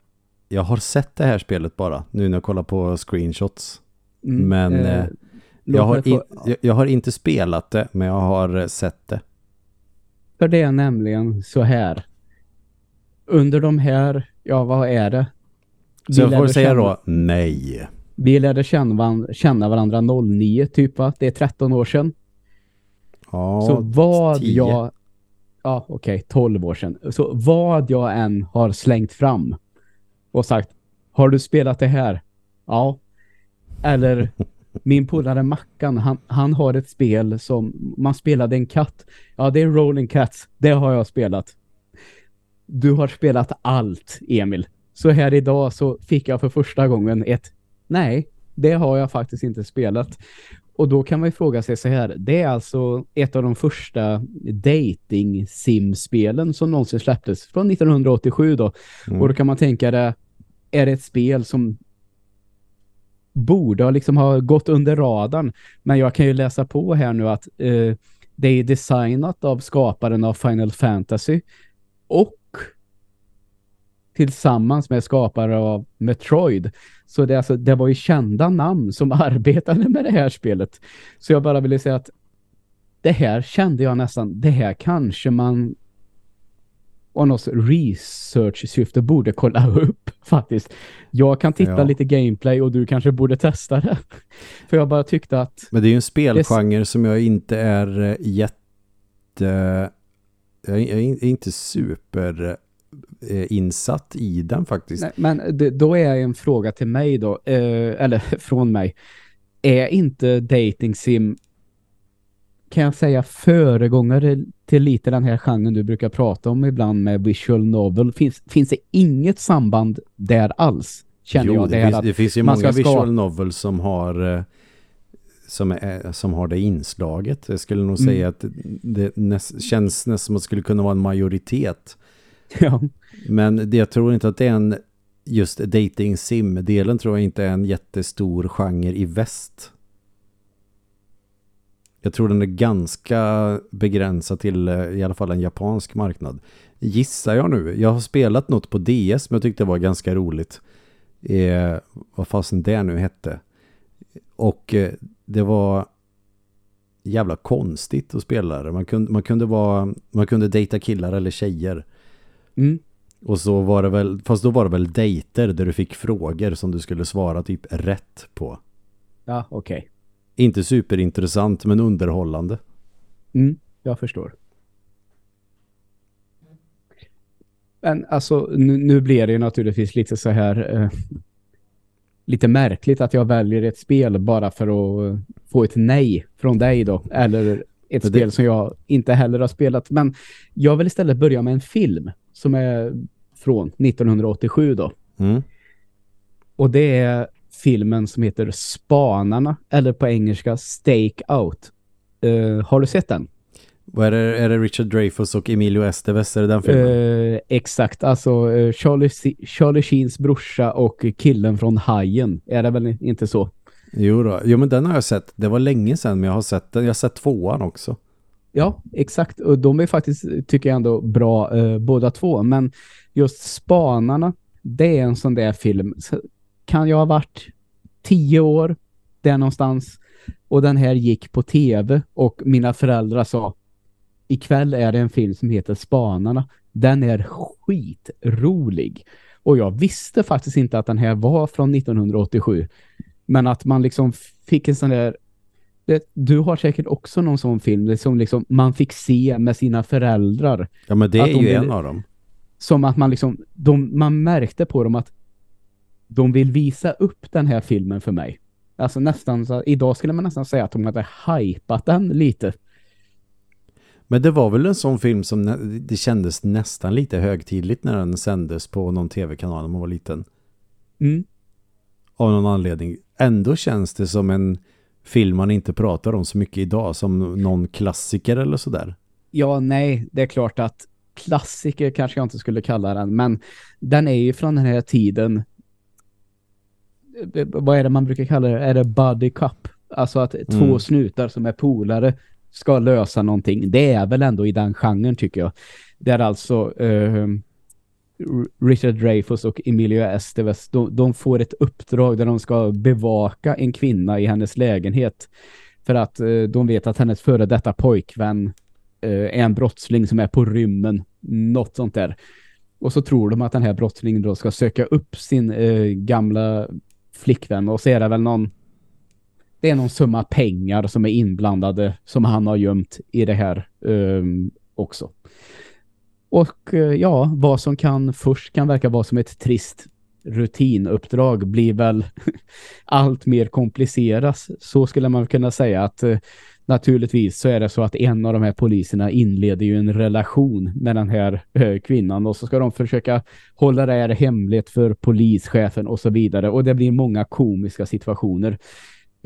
jag har sett det här spelet bara, nu när jag kollar på screenshots. Mm. Men eh, låt jag, har få- in, jag, jag har inte spelat det, men jag har eh, sett det. För det är nämligen så här. Under de här, ja vad är det? Så jag får säga känna- då, nej. Vi lärde känna, känna varandra 09 typ va? Det är 13 år sedan. Ja, så vad 10. jag... Ja, okej, 12 år sedan. Så vad jag än har slängt fram och sagt, har du spelat det här? Ja. Eller [LAUGHS] min polare Mackan, han, han har ett spel som man spelade en katt. Ja, det är Rolling Cats. Det har jag spelat. Du har spelat allt, Emil. Så här idag så fick jag för första gången ett nej, det har jag faktiskt inte spelat. Och då kan man ju fråga sig så här, det är alltså ett av de första dating simspelen som någonsin släpptes från 1987 då. Mm. Och då kan man tänka det, är det ett spel som borde liksom ha gått under radarn. Men jag kan ju läsa på här nu att eh, det är designat av skaparen av Final Fantasy och tillsammans med skapare av Metroid. Så det, alltså, det var ju kända namn som [LAUGHS] arbetade med det här spelet. Så jag bara ville säga att det här kände jag nästan, det här kanske man och något research-syfte borde kolla [LAUGHS] upp faktiskt. Jag kan titta Ja. lite gameplay och du kanske borde testa det. [LAUGHS] För jag bara tyckte att Men det är ju en spelgenre som jag inte är eh, jätte... Jag är inte super insatt i den faktiskt. Nej, men det, då är en fråga till mig då, eh, eller [LAUGHS] från mig. Är inte dating sim kan jag säga föregångare till lite den här genren du brukar prata om ibland med visual novel? Finns, finns det inget samband där alls? Känner jo, jag det, här finns, det finns ju många visual novels som har eh, som, är, som har det inslaget. Jag skulle nog Mm. säga att det näs, känns nästan som att det skulle kunna vara en majoritet. [LAUGHS] ja, Men det, jag tror inte att det är en just dating sim-delen tror jag inte är en jättestor genre i väst. Jag tror den är ganska begränsad till eh, i alla fall en japansk marknad. Gissar jag nu. Jag har spelat något på DS men jag tyckte det var ganska roligt. Eh, vad fasen det nu hette. Och eh, det var jävla konstigt att spela det. Man kunde, man kunde vara man kunde dejta killar eller tjejer mm, Och så var det väl, fast då var det väl dejter där du fick frågor som du skulle svara typ rätt på. ja okej. Inte superintressant men underhållande. Mm, jag förstår. Men alltså, nu, nu blir det ju naturligtvis lite så här eh, lite märkligt att jag väljer ett spel bara för att eh, få ett nej från dig då. Eller ett det- spel som jag inte heller har spelat. Men jag vill istället börja med en film som är från 1987 då. Mm. Och det är filmen som heter Spanarna, eller på engelska Stake Out. Eh, har du sett den? Vad är det, är det Richard Dreyfuss och Emilio Estevez? Är det den filmen? Eh, exakt, alltså eh, Charlie, Charlie Sheens brorsa och killen från Hajen. Är det väl inte så? Jo då. Jo men den har jag sett. Det var länge sedan men jag har sett den. Jag har sett tvåan också. Ja, exakt. Och de är faktiskt, tycker jag ändå, bra eh, båda två. Men just Spanarna, det är en sån där film. Så Kan jag ha varit tio år där någonstans och den här gick på tv och mina föräldrar sa ikväll är det en film som heter Spanarna. Den är skitrolig. Och jag visste faktiskt inte att den här var från 1987. Men att man liksom fick en sån där du har säkert också någon sån film som liksom man fick se med sina föräldrar. Ja men det är ju vill- en av dem. Som att man liksom, de, man märkte på dem att de vill visa upp den här filmen för mig. Alltså nästan så, idag skulle man nästan säga att de hade hypat den lite. Men det var väl en sån film som det kändes nästan lite högtidligt när den sändes på någon tv-kanal när man var liten. Mm. Av någon anledning. Ändå känns det som en film man inte pratar om så mycket idag. Som någon klassiker eller sådär. Ja, nej, det är klart att klassiker kanske jag inte skulle kalla den, men den är ju från den här tiden eh, vad är det man brukar kalla det? Är det buddy cup? Alltså att två Mm. snutar som är polare ska lösa någonting. Det är väl ändå i den genren tycker jag. Där alltså eh, Richard Dreyfuss och Emilio Estevez, de, de får ett uppdrag där de ska bevaka en kvinna i hennes lägenhet. För att eh, de vet att hennes före detta pojkvän eh, är en brottsling som är på rymmen. Något sånt där. Och så tror de att den här brottslingen då ska söka upp sin eh, gamla flickvän och så är det väl någon det är någon summa pengar som är inblandade som han har gömt i det här eh, också. Och eh, ja, vad som kan först kan verka vara som ett trist rutinuppdrag blir väl [LAUGHS] allt mer komplicerat. Så skulle man kunna säga att eh, naturligtvis så är det så att en av de här poliserna inleder ju en relation med den här eh, kvinnan och så ska de försöka hålla det här hemligt för polischefen och så vidare och det blir många komiska situationer.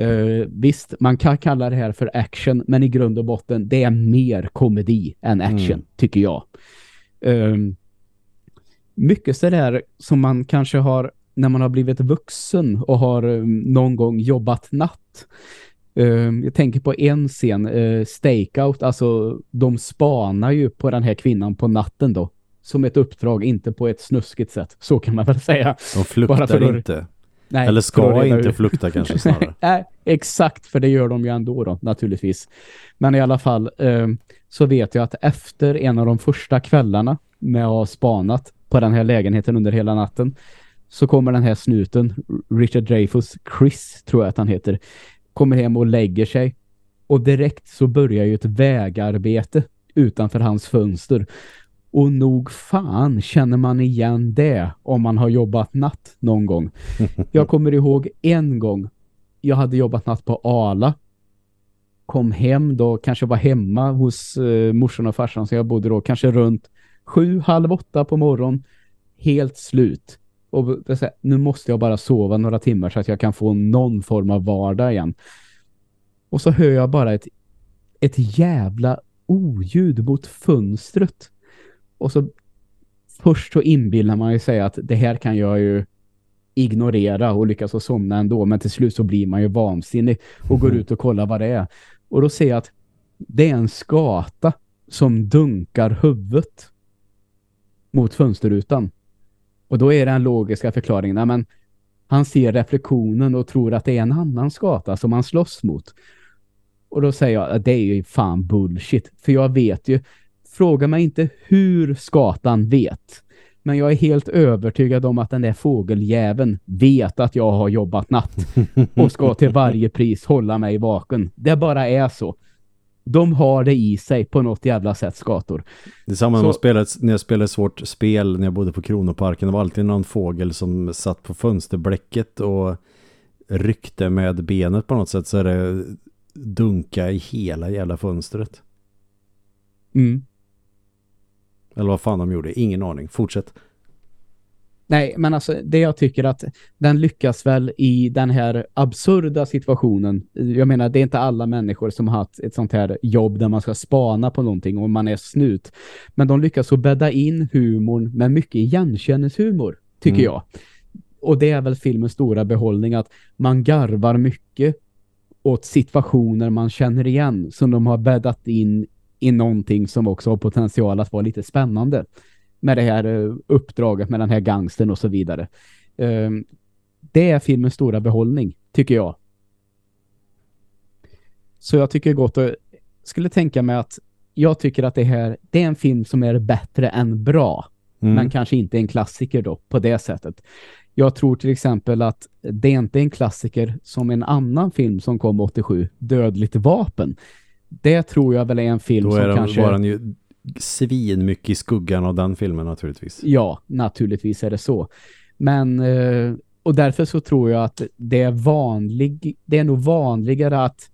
Uh, visst, man kan kalla det här för action, men i grund och botten, det är mer komedi än action, Mm. tycker jag. Um, mycket sådär som man kanske har när man har blivit vuxen och har eh, någon gång jobbat natt. Eh, jag tänker på en scen, eh, Stakeout, alltså de spanar ju på den här kvinnan på natten då. Som ett uppdrag, inte på ett snuskigt sätt. Så kan man väl säga. De fluktar inte. Nej, Eller ska inte ut- flukta kanske [LAUGHS] snarare. Nej, exakt, för det gör de ju ändå då, naturligtvis. Men i alla fall eh, så vet jag att efter en av de första kvällarna med att ha spanat på den här lägenheten under hela natten så kommer den här snuten, Richard Dreyfus, Chris tror jag att han heter, kommer hem och lägger sig. Och direkt så börjar ju ett vägarbete utanför hans fönster. Och nog fan känner man igen det om man har jobbat natt någon gång. [LAUGHS] Jag kommer ihåg en gång jag hade jobbat natt på Ala. Kom hem då, kanske var hemma hos eh, morsan och farsan så jag bodde då kanske runt sju, halv åtta på morgon. Helt slut. Och här, nu måste jag bara sova några timmar så att jag kan få någon form av vardag igen. Och så hör jag bara ett, ett jävla oljud mot fönstret. Och så först så inbillar man ju sig att det här kan jag ju ignorera och lyckas att somna ändå. Men till slut så blir man ju vansinnig och går ut och kollar vad det är. Och då ser jag att det är en skata som dunkar huvudet mot fönsterrutan. Och då är den logiska förklaringen, nej men han ser reflektionen och tror att det är en annan skata som han slåss mot. Och då säger jag att det är ju fan bullshit. För jag vet ju, fråga mig inte hur skatan vet. Men jag är helt övertygad om att den där fågeljäveln vet att jag har jobbat natt och ska till [LAUGHS] varje pris hålla mig vaken. Det bara är så. De har det i sig på något jävla sätt, skator. Det är samma när, Så- man spelade, när jag spelade svårt spel när jag bodde på Kronoparken. Det var alltid någon fågel som satt på fönsterblecket och ryckte med benet på något sätt så det dunka i hela jävla fönstret. Mm. Eller vad fan de gjorde, ingen aning. Fortsätt. Nej, men alltså det jag tycker att den lyckas väl i den här absurda situationen. Jag menar, det är inte alla människor som har haft ett sånt här jobb där man ska spana på någonting och man är snut. Men de lyckas att bädda in humorn med mycket igenkänningshumor, tycker Mm. jag. Och det är väl filmens stora behållning att man garvar mycket åt situationer man känner igen som de har bäddat in i någonting som också har potential att vara lite spännande med det här eh, uppdraget med den här gangsten och så vidare. Ehm, det är filmens stora behållning, tycker jag. Så jag tycker gott och skulle tänka mig att jag tycker att det här det är en film som är bättre än bra, Mm. men kanske inte en klassiker då på det sättet. Jag tror till exempel att det är inte en klassiker som en annan film som kom 87, Dödligt vapen. Det tror jag väl är en film Då som är det kanske... bara en svin mycket i skuggan av den filmen naturligtvis. Ja, naturligtvis är det så. Men, eh, och därför så tror jag att det är vanlig, det är nog vanligare att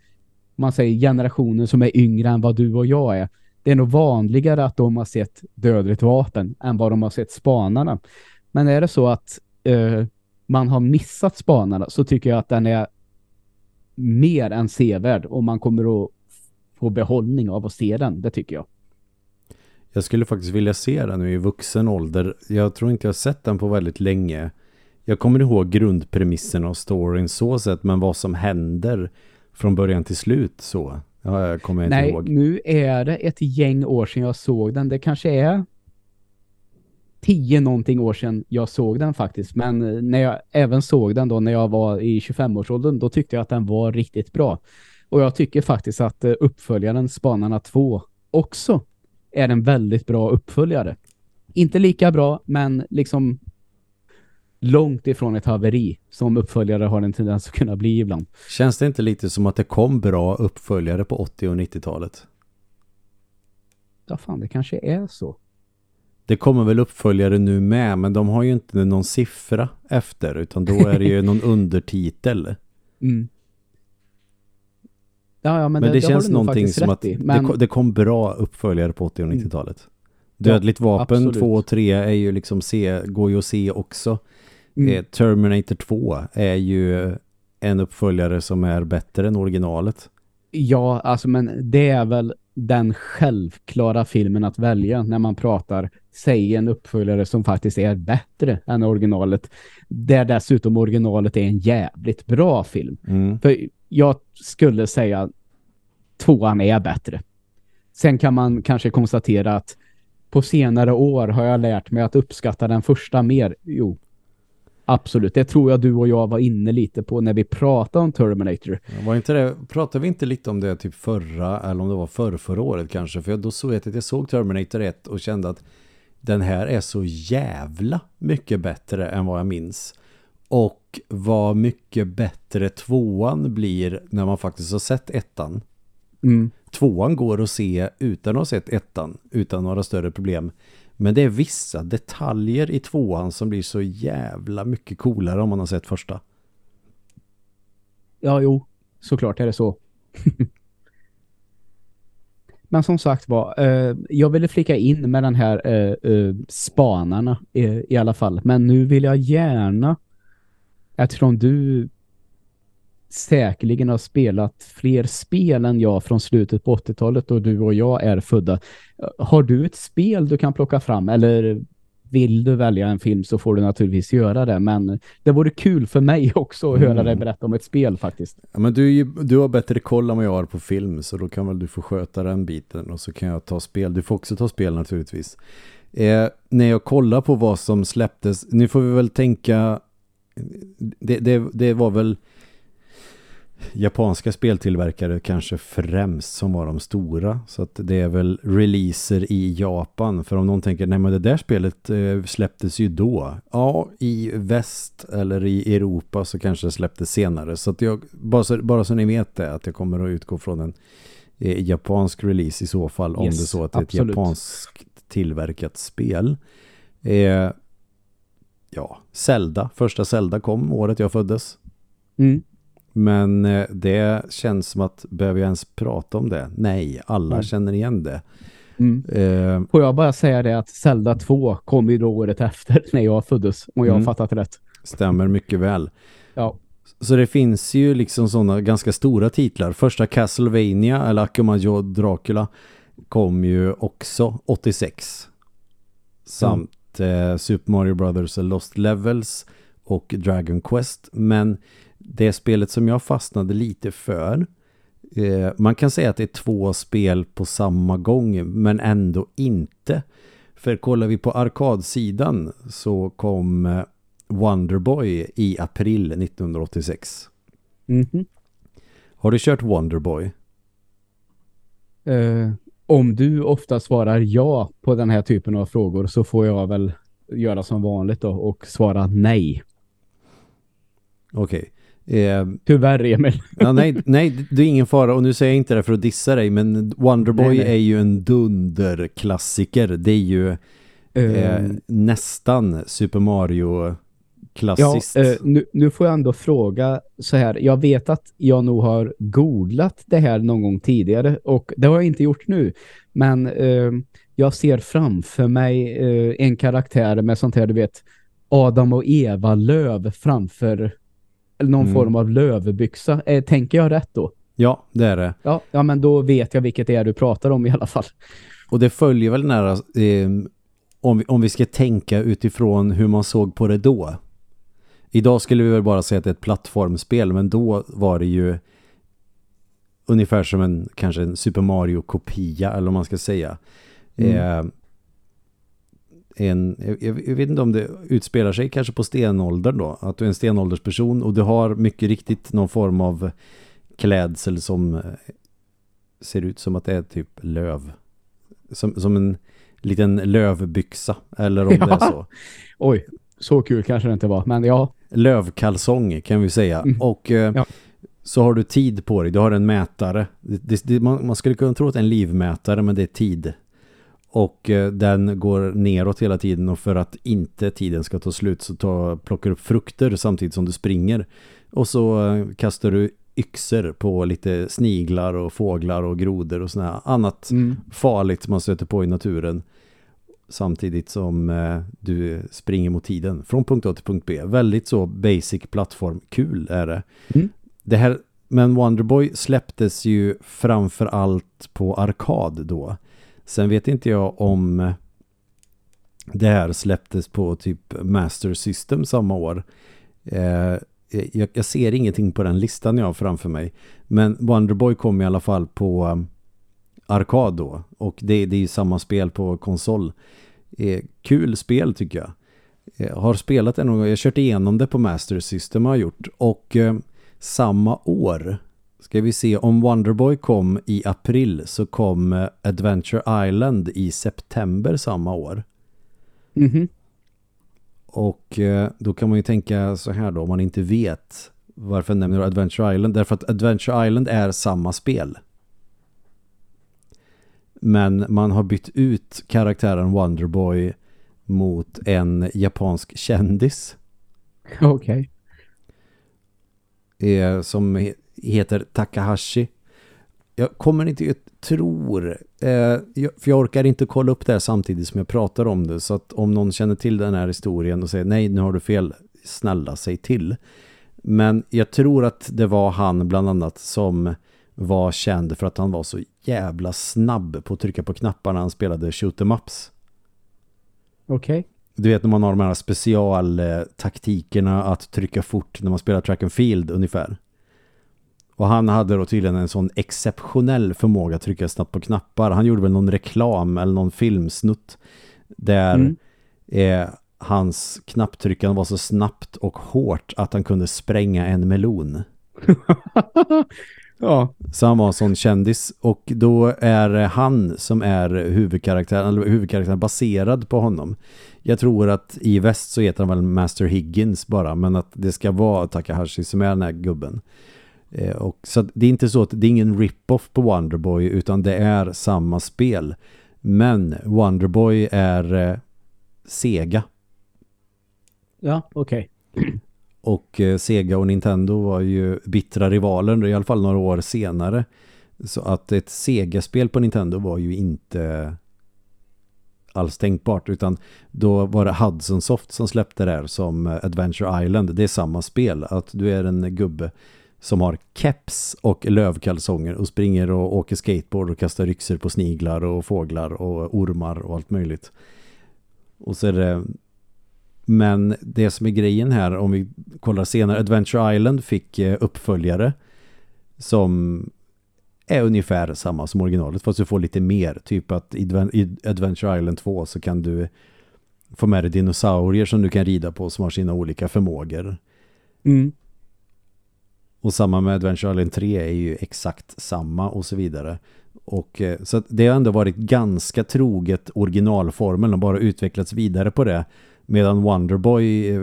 man säger generationen som är yngre än vad du och jag är. Det är nog vanligare att de har sett dödligt vapen än vad de har sett spanarna. Men är det så att eh, man har missat spanarna så tycker jag att den är mer än sevärd och man kommer att få behållning av att se den, det tycker jag. Jag skulle faktiskt vilja se den nu i vuxen ålder. Jag tror inte jag har sett den på väldigt länge. Jag kommer ihåg grundpremisserna och storyn så sett, men vad som händer från början till slut så ja, jag kommer jag inte Nej, ihåg. nu är det ett gäng år sedan jag såg den. Det kanske är tio någonting år sedan jag såg den faktiskt. Men eh, när jag även såg den då när jag var i 25-årsåldern, då tyckte jag att den var riktigt bra. Och jag tycker faktiskt att eh, uppföljaren Spanarna 2 också är en väldigt bra uppföljare. Inte lika bra, men liksom långt ifrån ett haveri som uppföljare har en tendens att kunna bli ibland. Känns det inte lite som att det kom bra uppföljare på 80- och 90-talet? Ja, fan, det kanske är så. Det kommer väl uppföljare nu med, men de har ju inte någon siffra efter, utan då är det ju [LAUGHS] någon undertitel. Mm. Ja, ja, men, Men, det, har känns någonting som att i. det, Men, ko- det kom bra uppföljare på 80- och Mm. 90-talet. Dödligt vapen absolut. 2 och 3 är ju liksom se, går ju att se också. mm, Eh, Terminator 2 är ju en uppföljare som är bättre än originalet. ja, alltså men det är väl den självklara filmen att välja när man pratar sig en uppföljare som faktiskt är bättre än originalet. Där dessutom originalet är en jävligt bra film. Mm. För jag skulle säga tvåan är bättre. Sen kan man kanske konstatera att på senare år har jag lärt mig att uppskatta den första mer. Jo, absolut. Det tror jag du och jag var inne lite på när vi pratade om Terminator. Var inte det, pratade vi inte lite om det typ förra, eller om det var förr, förra året kanske? För då såg jag att jag såg Terminator 1 och kände att den här är så jävla mycket bättre än vad jag minns. Och vad mycket bättre tvåan blir när man faktiskt har sett ettan. Mm. Tvåan går att se utan att ha sett ettan, utan några större problem. Men det är vissa detaljer i tvåan som blir så jävla mycket coolare om man har sett första. Ja, jo. Såklart är det så. [LAUGHS] Men som sagt var, eh, jag ville flika in med den här eh, eh, spanarna eh, i alla fall. Men nu vill jag gärna, eftersom du säkerligen har spelat fler spel än jag från slutet på 80-talet och du och jag är födda. Har du ett spel du kan plocka fram eller vill du välja en film så får du naturligtvis göra det. Men det vore kul för mig [LAUGHS] också att höra Mm. dig berätta om ett spel faktiskt. Ja, men du, du har bättre koll än vad jag har på film så då kan väl du få sköta den biten och så kan jag ta spel. Du får också ta spel naturligtvis. Eh, när jag kollar på vad som släpptes, nu får vi väl tänka, det, det, det var väl japanska speltillverkare kanske främst som var de stora. Så att det är väl releaser i Japan. För om någon tänker, nej men det där spelet eh, släpptes ju då. Ja, i väst eller i Europa så kanske det släpptes senare. Så att jag, bara så, bara så ni vet det, att jag kommer att utgå från en eh, japansk release i så fall. Om Yes, det är så att det är ett japanskt tillverkat spel. Eh, ja, Zelda. Första Zelda kom året jag föddes. Mm. Men eh, det känns som att behöver jag ens prata om det? Nej, alla Nej. känner igen det. Mm. Eh, Får jag bara säga det att Zelda 2 kom ju då året efter [LAUGHS] när jag föddes och jag har Mm. fattat rätt. stämmer mycket väl. Ja. Så det finns ju liksom sådana ganska stora titlar. Första Castlevania eller Akumajo Dracula kom ju också 86. Samt eh, Super Mario Brothers Lost Levels och Dragon Quest. Men det spelet som jag fastnade lite för eh, man kan säga att det är två spel på samma gång men ändå inte. För kollar vi på arkadsidan så kom eh, Wonderboy i april 1986. Mhm. Har du kört Wonderboy? Eh, om du ofta svarar ja på den här typen av frågor så får jag väl göra som vanligt då och svara nej. Okej. Eh, Tyvärr Emil. [LAUGHS] ja, nej, nej, det är ingen fara och nu säger jag inte det för att dissa dig men Wonderboy Nej, nej. är ju en dunderklassiker. Det är ju eh, Eh, nästan Super Mario ja, klassiskt. eh, nu, nu får jag ändå fråga så här. Jag vet att jag nog har googlat det här någon gång tidigare och det har jag inte gjort nu. Men eh, jag ser framför mig eh, en karaktär med sånt här, du vet, Adam och Eva löv framför någon Mm. form av lövbyxa. Eh, tänker jag rätt då? Ja, det är det. Ja, ja, men då vet jag vilket det är du pratar om i alla fall. Och det följer väl nära eh, om, vi, om vi ska tänka utifrån hur man såg på det då. Idag skulle vi väl bara säga att det är ett plattformspel men då var det ju ungefär som en kanske en Super Mario-kopia eller vad man ska säga. Mm. Eh, en, jag, jag vet inte om det utspelar sig kanske på stenåldern då. Att du är en stenåldersperson och du har mycket riktigt någon form av klädsel som eh, ser ut som att det är typ löv. Som, som en liten lövbyxa eller om [LAUGHS] det är Ja. så. Oj, så kul kanske det inte var, men ja. Lövkalsong kan vi säga. Mm. Och eh, Ja. så har du tid på dig. Du har en mätare. Det, det, man, man skulle kunna tro att det är en livmätare men det är tid. Och eh, den går neråt hela tiden och för att inte tiden ska ta slut så ta, plockar du upp frukter samtidigt som du springer. Och så eh, kastar du yxor på lite sniglar och fåglar och grodor och sådär annat Mm. farligt man stöter på i naturen samtidigt som eh, du springer mot tiden från punkt A till punkt B. Väldigt så basic plattform. Kul är det. Mm. Det här, men Wonderboy släpptes ju framför allt på arkad då. Sen vet inte jag om eh, Det här släpptes på typ Master System samma år. Eh, jag, jag, ser ingenting på den listan jag har framför mig. Men Wonderboy kom i alla fall på um, arkad då. Och det, det är ju samma spel på konsol. Eh, kul spel tycker jag. jag. Har spelat det någon gång. Jag har kört igenom det på Master System har jag gjort. Och samma år ska vi se om Wonderboy kom i april så kom eh, Adventure Island i september samma år. Mm och eh, då kan man ju tänka så här då, om man inte vet varför nämner Adventure Island. Därför att Adventure Island är samma spel. Men man har bytt ut karaktären Wonderboy mot en japansk kändis. [LAUGHS] Okej. Okay. Som heter Takahashi. Jag kommer inte, jag tror, eh, för jag orkar inte kolla upp det här samtidigt som jag pratar om det. Så att om någon känner till den här historien och säger nej, nu har du fel, snälla, säg till. Men jag tror att det var han bland annat som var känd för att han var så jävla snabb på att trycka på knappar när han spelade shoot em ups. Okej. Okay. Du vet när man har de här specialtaktikerna att trycka fort när man spelar track and field ungefär. Och han hade då tydligen en sån exceptionell förmåga att trycka snabbt på knappar. Han gjorde väl någon reklam eller någon filmsnutt där mm. eh, hans knapptryckande var så snabbt och hårt att han kunde spränga en melon. [LAUGHS] ja. Så han var en sån kändis och då är han som är huvudkaraktären, eller huvudkaraktären baserad på honom. Jag tror att i väst så heter han väl Master Higgins bara, men att det ska vara Takahashi som är den här gubben. Eh, och så det är inte så att det är ingen rip-off på Wonderboy utan det är samma spel. Men Wonderboy är eh, Sega. Ja, okej. Okay. [CLEARS THROAT] Och eh, Sega och Nintendo var ju bittra rivaler i alla fall några år senare. Så att ett Sega-spel på Nintendo var ju inte alls tänkbart utan då var det Hudson Soft som släppte det här som Adventure Island. Det är samma spel, att du är en gubbe som har keps och lövkalsonger och springer och åker skateboard och kastar yxor på sniglar och fåglar och ormar och allt möjligt. Och så är det men det som är grejen här om vi kollar senare Adventure Island fick eh, uppföljare som är ungefär samma som originalet fast du får lite mer. Typ att i Adventure Island 2 så kan du få med dig dinosaurier som du kan rida på som har sina olika förmågor. Mm. Och samma med Adventure Island 3 är ju exakt samma och så vidare. Och, eh, så det har ändå varit ganska troget originalformen och bara utvecklats vidare på det. Medan Wonderboy eh,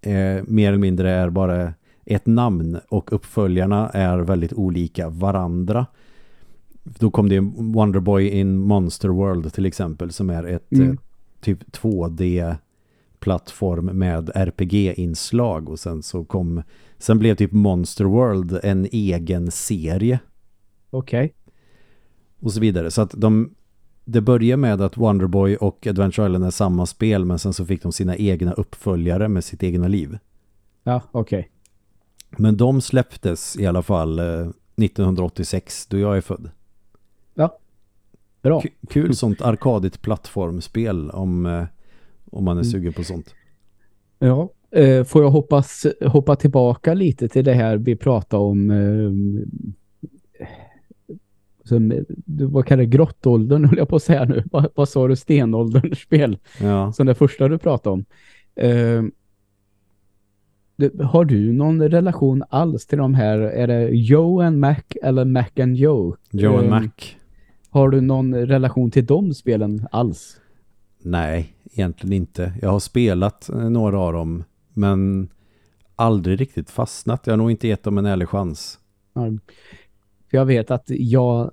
eh, mer eller mindre är bara ett namn och uppföljarna är väldigt olika varandra. Då kom det Wonderboy in Monster World till exempel som är ett mm. eh, typ 2D plattform med RPG-inslag och sen så kom sen blev typ Monster World en egen serie. Okej. Okay. Och så vidare. Så att de det börjar med att Wonderboy och Adventure Island är samma spel men sen så fick de sina egna uppföljare med sitt egna liv. Ja, okej. Okay. Men de släpptes i alla fall eh, 1986 då jag är född. Ja, bra. K kul sånt arkadigt plattformspel om, eh, om man är mm. sugen på sånt. Ja, eh, får jag hoppas, hoppa tillbaka lite till det här vi pratade om eh, som, vad kallar det, grottåldern [LAUGHS] höll jag på att säga nu. Vad, vad sa du, stenålderns [LAUGHS] spel? Ja. Som det första du pratade om. Uh, har du någon relation alls till de här? Är det Joe and Mac eller Mac and Joe? Joe and uh, Mac. Har du någon relation till de spelen alls? Nej, egentligen inte. Jag har spelat eh, några av dem, men aldrig riktigt fastnat. Jag har nog inte gett dem en ärlig chans. Ja. Jag vet att jag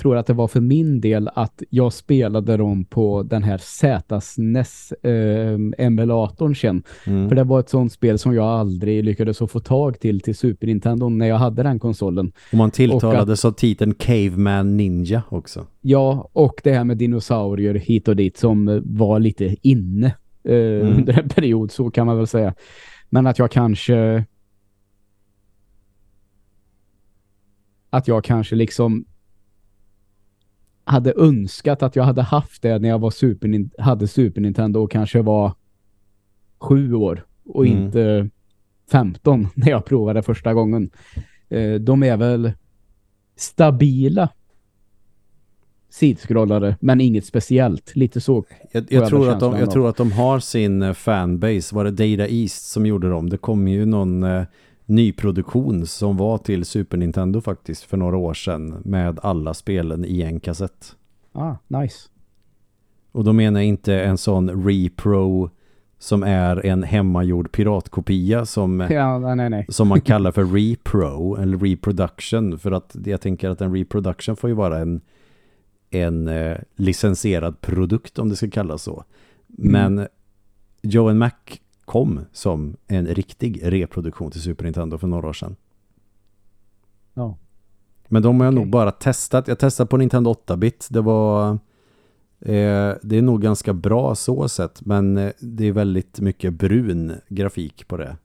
tror att det var för min del att jag spelade dem på den här ZSNES eh, emulatorn sen. Mm. För det var ett sånt spel som jag aldrig lyckades få tag till till Super Nintendo när jag hade den konsolen. Och man tilltalades av titeln Caveman Ninja också. Ja, och det här med dinosaurier hit och dit som var lite inne eh, mm. under en period, så kan man väl säga. Men att jag kanske att jag kanske liksom hade önskat att jag hade haft det när jag var Super, hade Super Nintendo och kanske var sju år och Mm. inte 15 när jag provade första gången. Eh, de är väl stabila sidskrollare, men inget speciellt. Lite så. Jag, jag tror att de, jag tror att de har sin eh, fanbase. Var det Data East som gjorde dem? Det kom ju någon eh, nyproduktion som var till Super Nintendo faktiskt för några år sedan med alla spelen i en kassett. Ah, nice. Och då menar jag inte en sån repro som är en hemmagjord piratkopia som, [LAUGHS] Ja, nej, nej. som man [LAUGHS] kallar för repro eller reproduction för att jag tänker att en reproduction får ju vara en, en eh, licensierad produkt om det ska kallas så. Men Joe Mac kom som en riktig reproduktion till Super Nintendo för några år sedan. Ja. Men de har jag Okej. nog bara testat. Jag testade på Nintendo 8-bit. Det var... Eh, det är nog ganska bra så sett. Men eh, det är väldigt mycket brun grafik på det.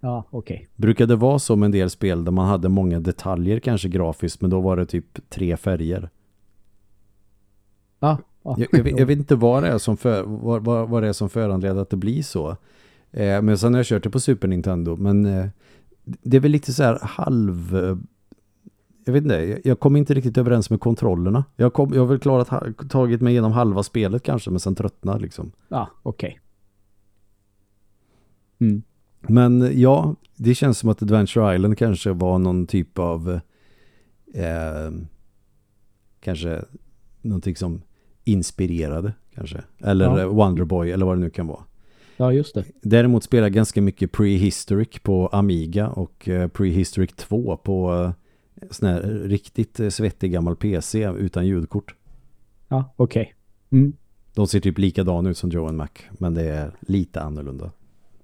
Ja, okej. Brukar det vara med en del spel där man hade många detaljer kanske grafiskt. Men då var det typ tre färger. Ja, ja. Jag, jag, vet, jag vet inte vad det är som, för, vad, vad, vad det är som föranleder att det blir så. Eh, men sen har jag kört det på Super Nintendo. Men eh, det är väl lite så här halv... eh, Jag vet inte, jag, kom inte riktigt överens med kontrollerna. Jag, kom, jag har väl klarat, tagit mig igenom halva spelet kanske, men sen tröttnar liksom. ja okej. Mm. Men ja, det känns som att Adventure Island kanske var någon typ av... Eh, kanske någonting som inspirerade kanske. Eller Ja. Wonderboy eller vad det nu kan vara. Ja, just det. Däremot spelar jag ganska mycket Prehistoric på Amiga och eh, Prehistoric 2 på eh, sån här riktigt eh, svettig gammal PC utan ljudkort. Ja, okej. Mm. De ser typ likadana ut som Joe Mac, men det är lite annorlunda.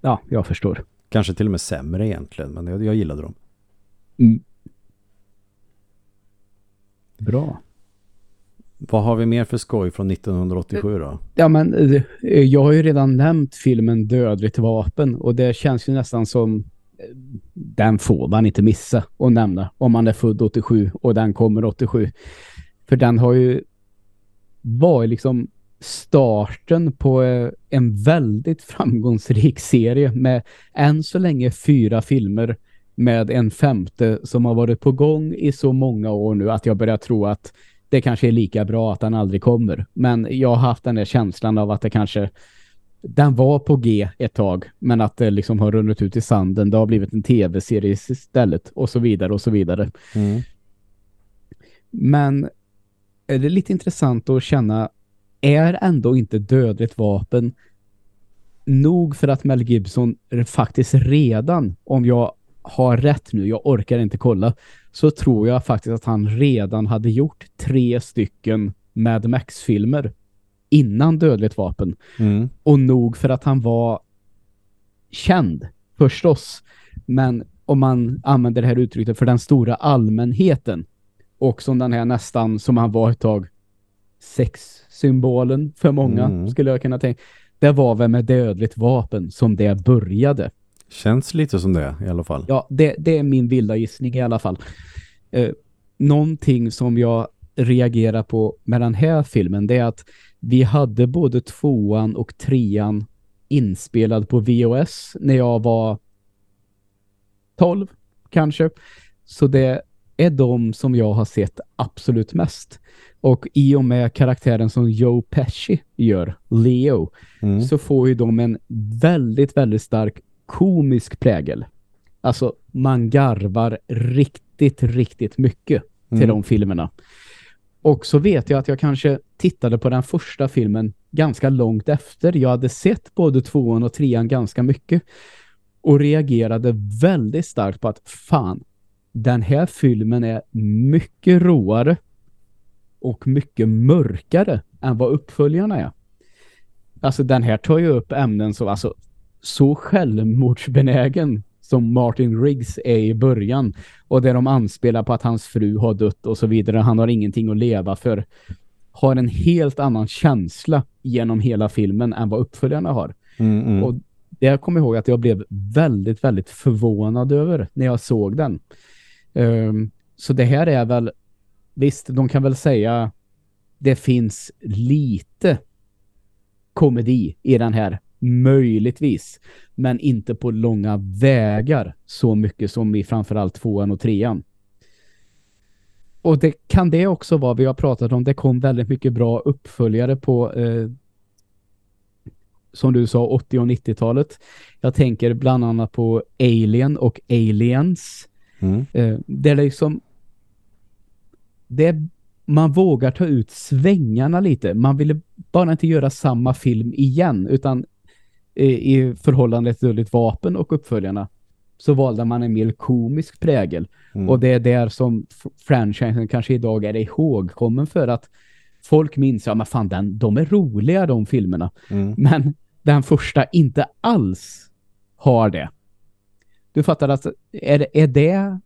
Ja, jag förstår. Kanske till och med sämre egentligen, men jag, jag gillade dem. Mm. Bra. Vad har vi mer för skoj från 1987 då? Ja, men eh, eh, jag har ju redan nämnt filmen Dödligt vapen och det känns ju nästan som eh, den får man inte missa och nämna om man är född 87 och den kommer 87. För den har ju varit liksom starten på en väldigt framgångsrik serie med än så länge fyra filmer med en femte som har varit på gång i så många år nu att jag börjar tro att det kanske är lika bra att den aldrig kommer. Men jag har haft den där känslan av att det kanske den var på G ett tag men att det liksom har runnit ut i sanden. Det har blivit en tv-serie istället och så vidare och så vidare. Mm. Men är det lite intressant att känna är ändå inte dödligt vapen nog för att Mel Gibson faktiskt redan, om jag har rätt nu, jag orkar inte kolla, så tror jag faktiskt att han redan hade gjort tre stycken Mad Max-filmer innan Dödligt vapen. Mm. Och nog för att han var känd, förstås. Men om man använder det här uttrycket för den stora allmänheten och som den här nästan, som han var ett tag, sexsymbolen för många, Mm. skulle jag kunna tänka. Det var väl med dödligt vapen som det började. Känns lite som det i alla fall. Ja, det, det är min vilda gissning i alla fall. Eh, någonting som jag reagerar på med den här filmen det är att vi hade både tvåan och trean inspelad på VHS när jag var 12 kanske. Så det är de som jag har sett absolut mest. Och i och med karaktären som Joe Pesci gör, Leo, Mm. så får ju de en väldigt, väldigt stark komisk prägel. Alltså, man garvar riktigt, riktigt mycket till Mm. de filmerna. Och så vet jag att jag kanske tittade på den första filmen ganska långt efter. Jag hade sett både tvåan och trean ganska mycket och reagerade väldigt starkt på att fan, den här filmen är mycket råare och mycket mörkare än vad uppföljarna är. Alltså den här tar ju upp ämnen som alltså så självmordsbenägen som Martin Riggs är i början och där de anspelar på att hans fru har dött och så vidare. Han har ingenting att leva för. Har en helt annan känsla genom hela filmen än vad uppföljarna har. Mm, mm. Och det jag kommer ihåg att jag blev väldigt, väldigt förvånad över när jag såg den. Ehm, så det här är väl, visst, de kan väl säga det finns lite komedi i den här. Möjligtvis. Men inte på långa vägar så mycket som i framförallt tvåan och trean. Och det kan det också vara, vi har pratat om, det kom väldigt mycket bra uppföljare på eh, som du sa, 80- och 90-talet. Jag tänker bland annat på Alien och Aliens. Mm. Eh, det är liksom det man vågar ta ut svängarna lite. Man ville bara inte göra samma film igen utan i förhållande till Dödligt vapen och uppföljarna så valde man en mer komisk prägel. Mm. Och det är där som franchisen kanske idag är ihågkommen för att folk minns, ja men fan den, de är roliga de filmerna. Mm. Men den första inte alls har det. Du fattar att är, är det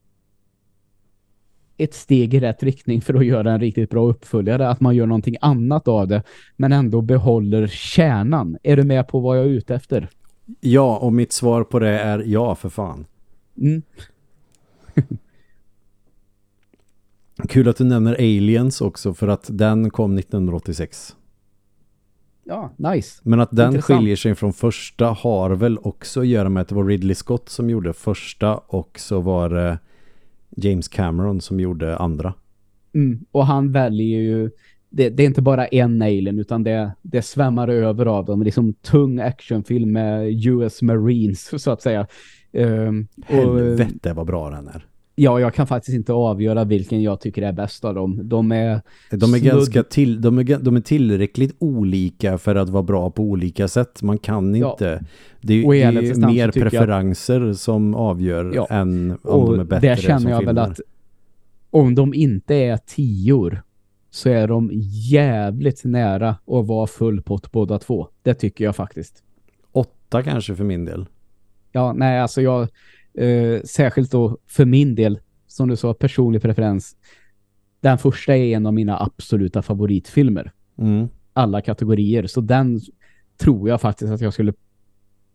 ett steg i rätt riktning för att göra en riktigt bra uppföljare, att man gör någonting annat av det men ändå behåller kärnan. Är du med på vad jag är ute efter? Ja, och mitt svar på det är ja, för fan. Mm. [LAUGHS] Kul att du nämner Aliens också för att den kom 1986. Ja, nice. Men att den Intressant. skiljer sig från första har väl också att göra med att det var Ridley Scott som gjorde första och så var det James Cameron som gjorde andra. Mm. Och han väljer ju det, det är inte bara en alien utan det, det svämmar över av dem. Liksom tung actionfilm med US Marines [LAUGHS] så att säga. Um, och, Helvete vad bra den är. Ja, jag kan faktiskt inte avgöra vilken jag tycker är bäst av dem. De är De är, ganska till, de, är, de är tillräckligt olika för att vara bra på olika sätt. Man kan Ja. inte. Det är, det är mer tycker jag- preferenser som avgör Ja. än om och de är bättre där känner jag filmer. väl att om de inte är tior så är de jävligt nära att vara full pott båda två. Det tycker jag faktiskt. Åtta kanske för min del. Ja, nej, alltså jag eh, särskilt då för min del, som du sa, personlig preferens. Den första är en av mina absoluta favoritfilmer. Mm. Alla kategorier. Så den tror jag faktiskt att jag skulle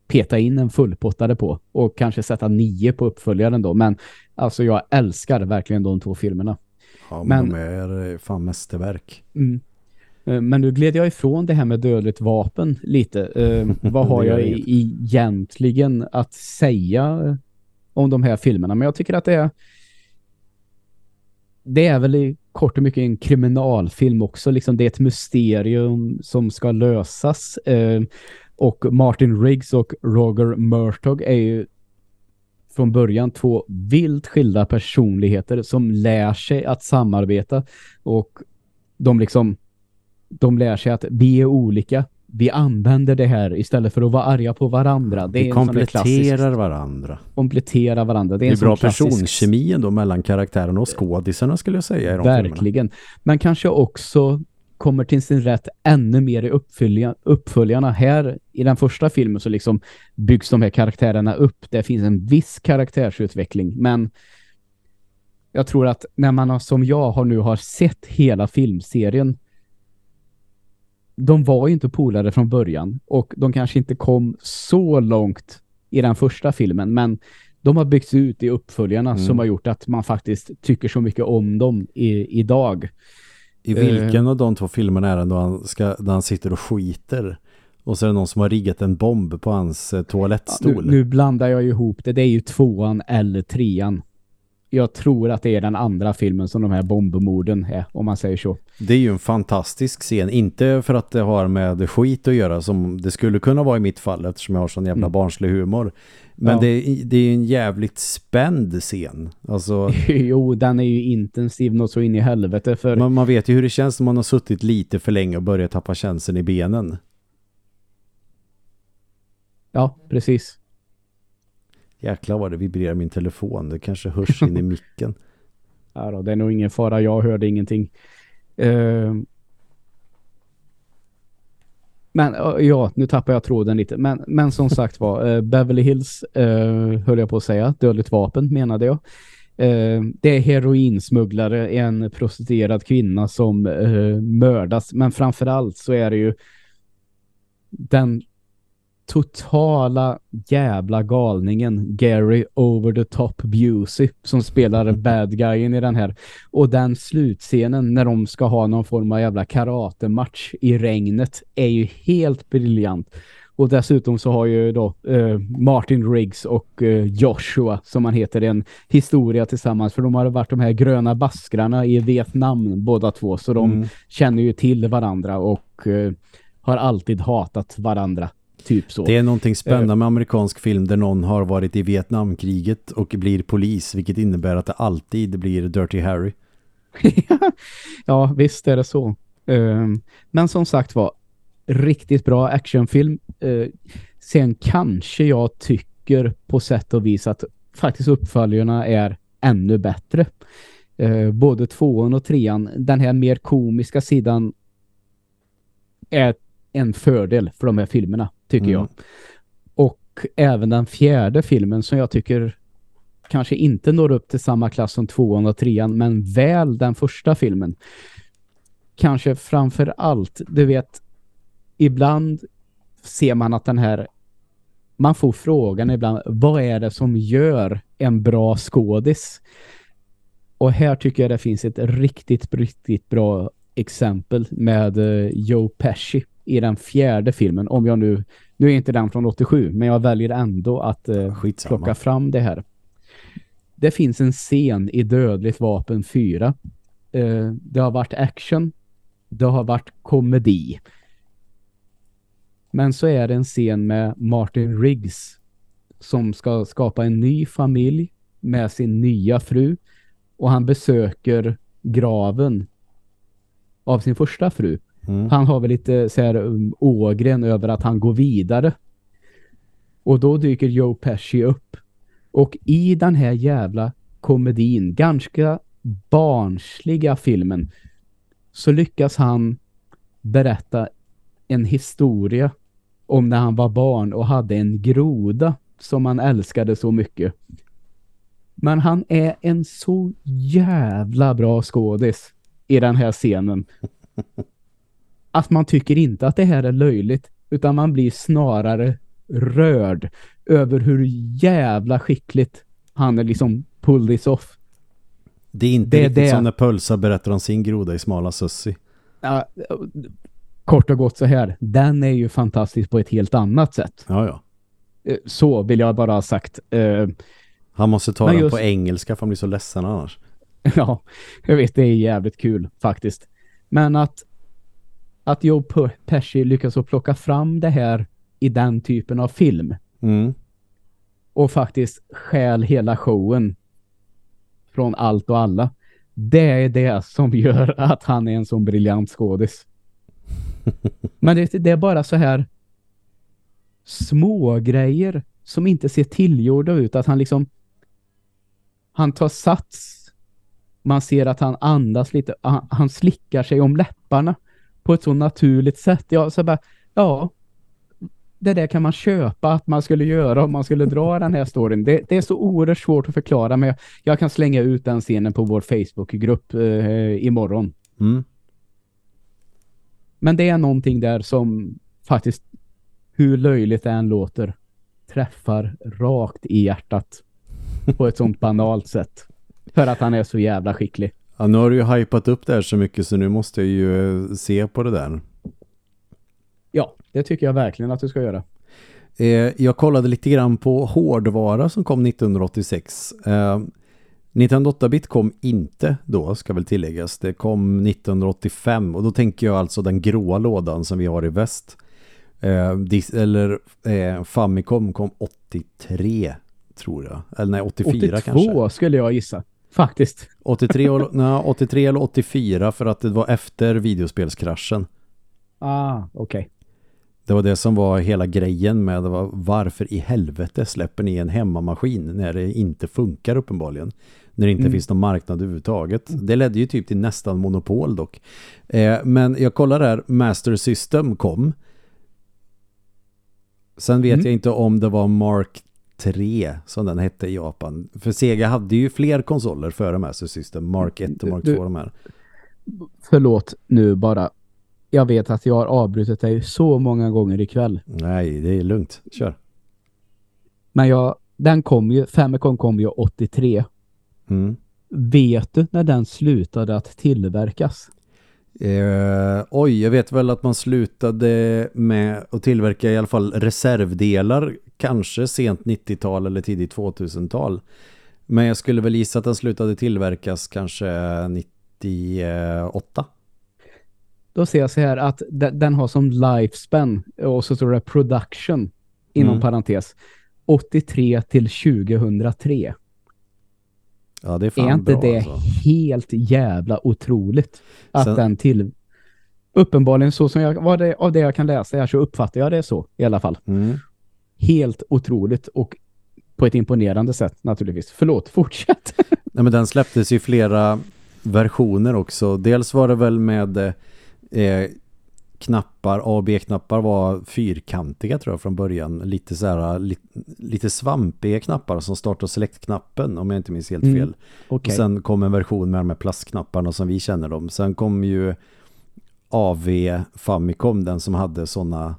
peta in en fullpottare på. Och kanske sätta nio på uppföljaren då. Men alltså jag älskar verkligen de två filmerna. Ja, men, Men- de är eh, fan mästerverk. Mm. Eh, Men nu gled jag ifrån det här med dödligt vapen lite. Eh, [LAUGHS] vad har jag egentligen att säga om de här filmerna? Men jag tycker att det är det är väl i kort och mycket en kriminalfilm också. Liksom det är ett mysterium som ska lösas. Eh, och Martin Riggs och Roger Murtaugh är ju från början två vilt skilda personligheter som lär sig att samarbeta och de liksom de lär sig att vi är olika. Vi använder det här istället för att vara arga på varandra. Det Vi kompletterar varandra. komplettera varandra. Det är, Det är bra klassisk- personkemi ändå mellan karaktärerna och skådisarna skulle jag säga i de filmerna. Verkligen. Men kanske också kommer till sin rätt ännu mer i uppfölja, uppföljarna. Här i den första filmen så liksom byggs de här karaktärerna upp. Det finns en viss karaktärsutveckling. Men jag tror att när man har, som jag har nu har sett hela filmserien de var ju inte polare från början och de kanske inte kom så långt i den första filmen men de har byggts ut i uppföljarna Mm. som har gjort att man faktiskt tycker så mycket om dem i, idag. I vilken av de två filmerna är det då han, ska, där han sitter och skiter och så är det någon som har riggat en bomb på hans eh, Nu, toalettstol. nu blandar jag ihop det. Det är ju tvåan eller trean. Jag tror att det är den andra filmen som de här bombmorden är, om man säger så. Det är ju en fantastisk scen. Inte för att det har med skit att göra som det skulle kunna vara i mitt fall eftersom jag har sån jävla Mm. barnslig humor. Men Ja. det, är- det är en jävligt spänd scen. Alltså, [LAUGHS] jo, den är ju intensiv något så in i helvete för man, man vet ju hur det känns när man har suttit lite för länge och börjat tappa känseln i benen. ja, precis. Jäklar vad det vibrerar min telefon. Det kanske hörs in i [LAUGHS] micken. Ja då, det är nog ingen fara. Jag hörde ingenting. Eh, men ja, nu tappar jag tråden lite. Men, men som [LAUGHS] sagt var, eh, Beverly Hills eh, höll jag på att säga. Dödligt vapen menade jag. Det är heroinsmugglare, en prostituerad kvinna som mördas. Men framförallt så är det ju den totala jävla galningen Gary Over the Top Busey som spelar [LAUGHS] bad guyen i den här. Och den slutscenen när de ska ha någon form av jävla karatematch i regnet är ju helt briljant. Och dessutom så har ju då eh, Martin Riggs och eh, Joshua som han heter en historia tillsammans för de har varit de här gröna baskrarna i Vietnam båda två så de mm. känner ju till varandra och eh, har alltid hatat varandra. Typ så. Det är någonting spännande med amerikansk film där någon har varit i Vietnamkriget och blir polis vilket innebär att det alltid blir Dirty Harry. [LAUGHS] ja, visst är det så. Um, men som sagt var, riktigt bra actionfilm. Uh, sen kanske jag tycker på sätt och vis att faktiskt uppföljarna är ännu bättre. Uh, både tvåan och trean, den här mer komiska sidan är en fördel för de här filmerna, tycker mm. jag. Och även den fjärde filmen som jag tycker kanske inte når upp till samma klass som tvåan och trean, men väl den första filmen. Kanske framför allt, du vet, ibland ser man att den här man får frågan ibland, vad är det som gör en bra skådis? Och här tycker jag det finns ett riktigt, riktigt bra exempel med uh, Joe Pesci i den fjärde filmen. Om jag nu, nu är inte den från 87, men jag väljer ändå att uh, plocka fram det här. Det finns en scen i Dödligt vapen 4. Uh, eh, det har varit action. Det har varit komedi. Men så är det en scen med Martin Riggs som ska skapa en ny familj med sin nya fru och han besöker graven av sin första fru. Mm. Han har väl lite så här um, ågren över att han går vidare. Och då dyker Joe Pesci upp. Och i den här jävla komedin, ganska barnsliga filmen, så lyckas han berätta en historia om när han var barn och hade en groda som han älskade så mycket. Men han är en så jävla bra skådis i den här scenen. [LAUGHS] Att man tycker inte att det här är löjligt utan man blir snarare rörd över hur jävla skickligt han är liksom pull this off. Det är inte det, riktigt det. som när Pölsa berättar om sin groda i Smala Sussi. Ja, kort och gott så här. Den är ju fantastisk på ett helt annat sätt. Ja, ja. Eh, så vill jag bara ha sagt. Uh, han måste ta den just... på engelska för han blir så ledsen annars. [LAUGHS] Ja, jag vet, det är jävligt kul faktiskt. Men att att Joe Pesci lyckas att plocka fram det här i den typen av film. Mm. Och faktiskt skäl hela showen från allt och alla. Det är det som gör att han är en sån briljant skådis. [LAUGHS] Men det, det, är bara så här små grejer som inte ser tillgjorda ut. Att han liksom han tar sats man ser att han andas lite. Han, han, slickar sig om läpparna på ett så naturligt sätt. Ja, så bara, ja, det där kan man köpa att man skulle göra om man skulle dra den här storyn. Det, det är så oerhört svårt att förklara, men jag, jag, kan slänga ut den scenen på vår Facebookgrupp eh, imorgon. Mm. Men det är någonting där som faktiskt, hur löjligt det än låter, träffar rakt i hjärtat på ett sånt banalt sätt. För att han är så jävla skicklig. Ja, nu har du ju hypat upp det här så mycket så nu måste jag ju eh, se på det där. Ja, det tycker jag verkligen att du ska göra. Eh, jag kollade lite grann på hårdvara som kom 1986. Eh, 1908-bit kom inte då, ska väl tilläggas. Det kom 1985 och då tänker jag alltså den gråa lådan som vi har i väst. Eh, eller eh, Famicom kom 83 tror jag. Eller nej, 84 82 kanske. 82 skulle jag gissa. Faktiskt. 83, och, [LAUGHS] nej, 83 eller 84 för att det var efter videospelskraschen. Ah, okej. Okay. Det var det som var hela grejen med det var, varför i helvete släpper ni en hemmamaskin när det inte funkar uppenbarligen. När det inte mm. finns någon marknad överhuvudtaget. Det ledde ju typ till nästan monopol dock. Eh, men jag kollar där, Master System kom. Sen vet mm. jag inte om det var Mark 3 som den hette i Japan. För Sega hade ju fler konsoler före Master System. Mark 1 och Mark 2 de här. Förlåt nu bara. Jag vet att jag har avbrutit dig så många gånger ikväll. Nej, det är lugnt. Kör. Men jag, den kom ju, Famicom kom ju 83. Mm. Vet du när den slutade att tillverkas? Eh, oj, jag vet väl att man slutade med att tillverka i alla fall reservdelar kanske sent 90-tal eller tidigt 2000-tal. Men jag skulle väl gissa att den slutade tillverkas kanske 98. Då ser jag så här att den, den har som lifespan och så står det production inom Mm. parentes 83 till 2003. Ja, det är fan är inte bra det alltså. helt jävla otroligt att Sen- den till uppenbarligen så som jag vad det, av det jag kan läsa här så uppfattar jag det så i alla fall. Mm. Helt otroligt och på ett imponerande sätt naturligtvis. Förlåt, fortsätt. [LAUGHS] Nej, men den släpptes i flera versioner också. Dels var det väl med eh, knappar, A och B-knappar var fyrkantiga tror jag från början. Lite så här, li, lite svampiga knappar som start- och select-knappen om jag inte minns helt Mm, fel. Okej. Och sen kom en version med de här plastknapparna som vi känner dem. Sen kom ju AV Famicom, den som hade sådana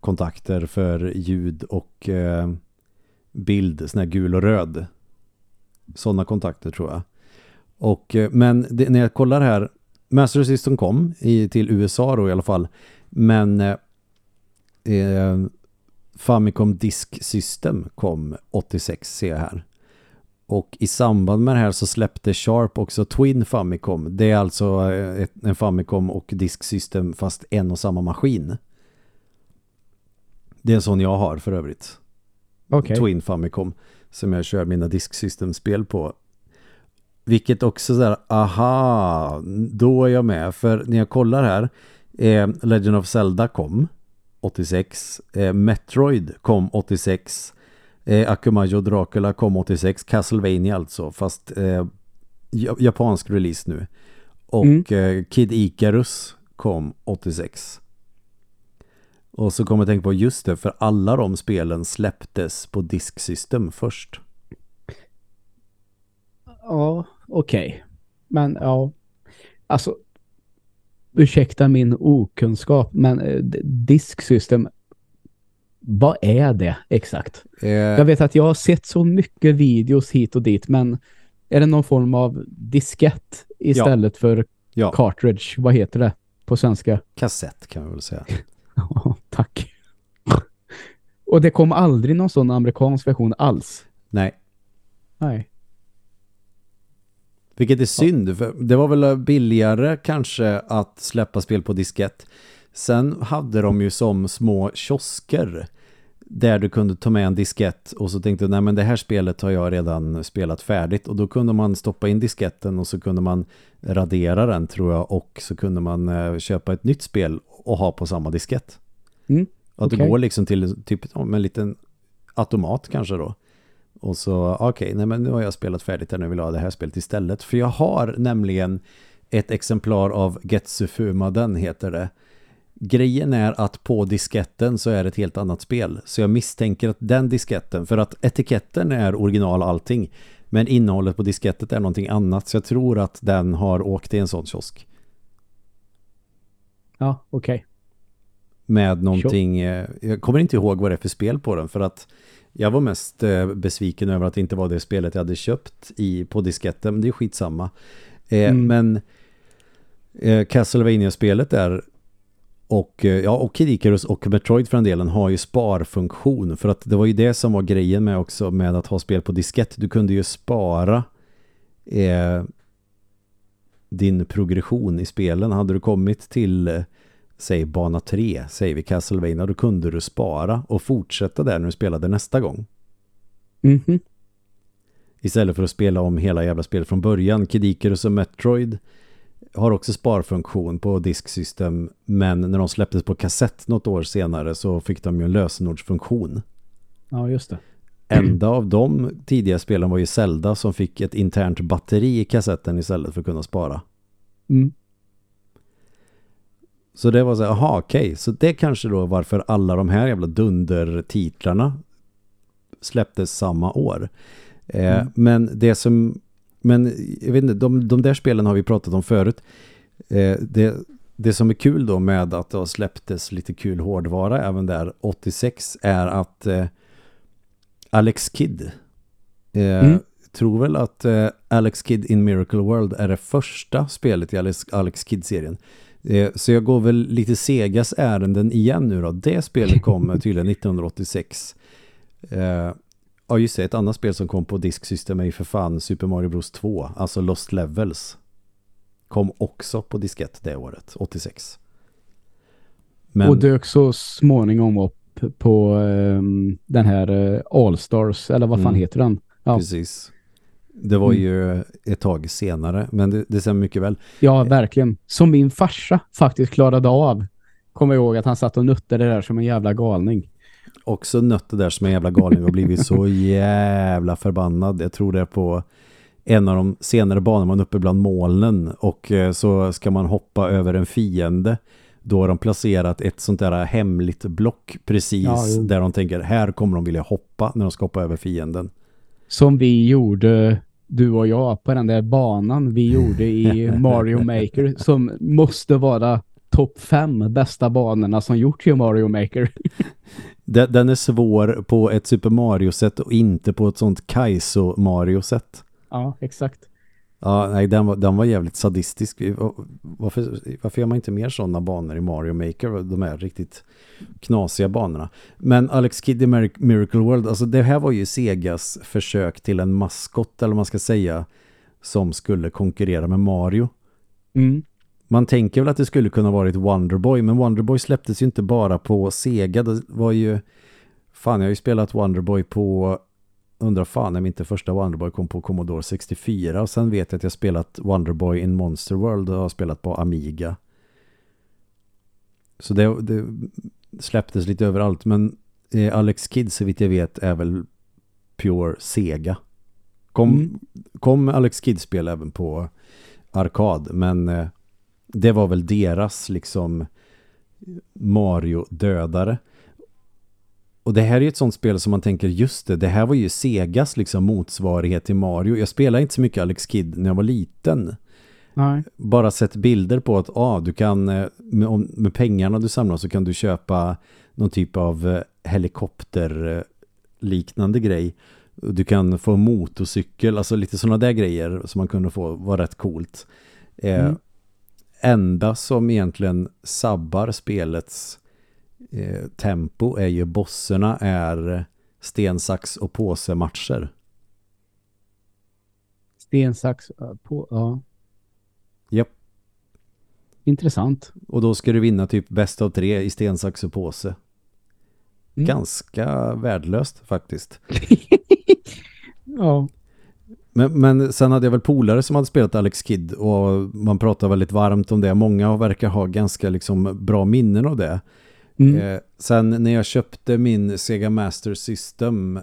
kontakter för ljud och eh, bild, sån här gul och röd. Sådana kontakter tror jag. Och, eh, men det, när jag kollar här, Master System kom i, till USA då i alla fall. Men eh, eh, Famicom Disk System kom 86 ser jag här. Och i samband med det här så släppte Sharp också Twin Famicom. Det är alltså eh, ett, en Famicom och Disk System fast en och samma maskin. Det är en sån jag har för övrigt. Okej. Twin Famicom som jag kör mina Disk System-spel på. Vilket också där, aha, då är jag med. För när jag kollar här, eh, Legend of Zelda kom 86, eh, Metroid kom 86, eh, Akumajo Dracula kom 86, Castlevania alltså, fast eh, ja- japansk release nu. Och eh, Kid Icarus kom 86. Och så kommer jag tänka på just det, för alla de spelen släpptes på Disk System först. Ja, okej. Men ja, alltså ursäkta min okunskap, men eh, disksystem, vad är det exakt? Eh, Jag vet att jag har sett så mycket videos hit och dit, men är det någon form av diskett istället för ja, cartridge? Vad heter det på svenska? kassett kan vi väl säga. [LAUGHS] Ja, tack. Och det kom aldrig någon sån amerikansk version alls. Nej, Nej. Vilket är synd. För det var väl billigare kanske att släppa spel på diskett. Sen hade de ju som små kiosker där du kunde ta med en diskett och så tänkte du, nej men det här spelet har jag redan spelat färdigt och då kunde man stoppa in disketten och så kunde man radera den tror jag och så kunde man eh, köpa ett nytt spel och ha på samma diskett. Mm, Att okej. du går liksom till typ en liten automat kanske då. Och så, okej, nej men nu har jag spelat färdigt här, nu vill jag ha det här spelet istället. För jag har nämligen ett exemplar av Getsufuma, den heter det. Grejen är att på disketten så är det ett helt annat spel. Så jag misstänker att den disketten, för att etiketten är original allting. Men innehållet på diskettet är någonting annat. Så jag tror att den har åkt i en sån kiosk. Ja, okej. med någonting, eh, jag kommer inte ihåg vad det är för spel på den för att jag var mest eh, besviken över att det inte var det spelet jag hade köpt i, på disketten, men det är skitsamma. Eh, Mm. Men eh, Castlevania-spelet där och, eh, ja, och Kid Icarus och Metroid för den delen har ju sparfunktion för att det var ju det som var grejen med också med att ha spel på diskett. Du kunde ju spara eh, din progression i spelen. Hade du kommit till eh, säg bana 3, säger vi Castlevania, då kunde du spara och fortsätta där när du spelade nästa gång. Mhm. Istället för att spela om hela jävla spelet från början. Kid Icarus och Metroid har också sparfunktion på disksystem men när de släpptes på kassett något år senare så fick de ju en lösenordsfunktion. Ja, just det. Enda av de tidiga spelen var ju Zelda som fick ett internt batteri i kassetten istället för att kunna spara. Mm. Så det var så här, aha okej, så det kanske då varför alla de här jävla dundertitlarna släpptes samma år. Eh, Mm. Men det som, men jag vet inte, de, de där spelen har vi pratat om förut. Eh, det, det som är kul då med att det släpptes lite kul hårdvara även där 86 är att eh, Alex Kidd eh, mm. tror väl att eh, Alex Kidd in Miracle World är det första spelet i Alex, Alex Kidd-serien. Eh, så jag går väl lite Segas ärenden igen nu då. Det spelet kom [LAUGHS] tydligen 1986. Eh, ja just det, ett annat spel som kom på disksystem är ju för fan Super Mario Bros 2, alltså Lost Levels. Kom också på diskett det året, 86. Men... Och dök så småningom upp på um, den här uh, All Stars, eller vad fan mm. heter den? Ja. Precis. Det var mm. ju ett tag senare, men det, det ser mycket väl. Ja, verkligen. Som min farsa faktiskt klarade av. Kommer jag ihåg att han satt och nötte det där som en jävla galning. Också nötte där som en jävla galning och blivit så [LAUGHS] jävla förbannad. Jag tror det är på en av de senare banorna man uppe bland molnen och eh, så ska man hoppa över en fiende. Då har de placerat ett sånt där hemligt block precis ja, där de tänker här kommer de vilja hoppa när de ska hoppa över fienden. Som vi gjorde du och jag på den där banan vi gjorde i [LAUGHS] Mario Maker som måste vara topp fem bästa banorna som gjorts i Mario Maker. [LAUGHS] Den är svår på ett Super Mario-sätt och inte på ett sånt Kaizo Mario-sätt. Ja, exakt. Ja, nej, den var, den var jävligt sadistisk. Varför, varför gör man inte mer sådana banor i Mario Maker? De är riktigt knasiga banorna. Men Alex Kidd i Miracle World, alltså det här var ju Segas försök till en maskott, eller man ska säga, som skulle konkurrera med Mario. Mm. Man tänker väl att det skulle kunna varit Wonderboy, men Wonderboy släpptes ju inte bara på Sega. Det var ju... Fan, jag har ju spelat Wonderboy på undrar fan om inte första Wonderboy kom på Commodore 64 och sen vet jag att jag spelat Wonderboy in Monster World och har spelat på Amiga. Så det, det släpptes lite överallt men eh, Alex Kidd så vitt jag vet är väl pure Sega. Kom, mm. kom Alex Kidd-spel även på arkad men eh, det var väl deras liksom Mario-dödare. Och det här är ju ett sånt spel som man tänker, just det, det här var ju Segas liksom motsvarighet till Mario. Jag spelade inte så mycket Alex Kidd när jag var liten. Nej. Bara sett bilder på att ah, du kan, eh, med, med pengarna du samlar så kan du köpa någon typ av eh, helikopter liknande grej. Du kan få motorcykel, alltså lite sådana där grejer som man kunde få var rätt coolt. Eh, mm. enda som egentligen sabbar spelets eh, tempo är ju bosserna är stensax och påse matcher. Stensax på, ja. Japp. Intressant. Och då ska du vinna typ bäst av tre i stensax och påse. Mm. Ganska värdelöst faktiskt. [LAUGHS] ja. Men, men sen hade jag väl polare som hade spelat Alex Kidd och man pratar väldigt varmt om det. Många verkar ha ganska liksom bra minnen av det. Mm. Eh, sen när jag köpte min Sega Master System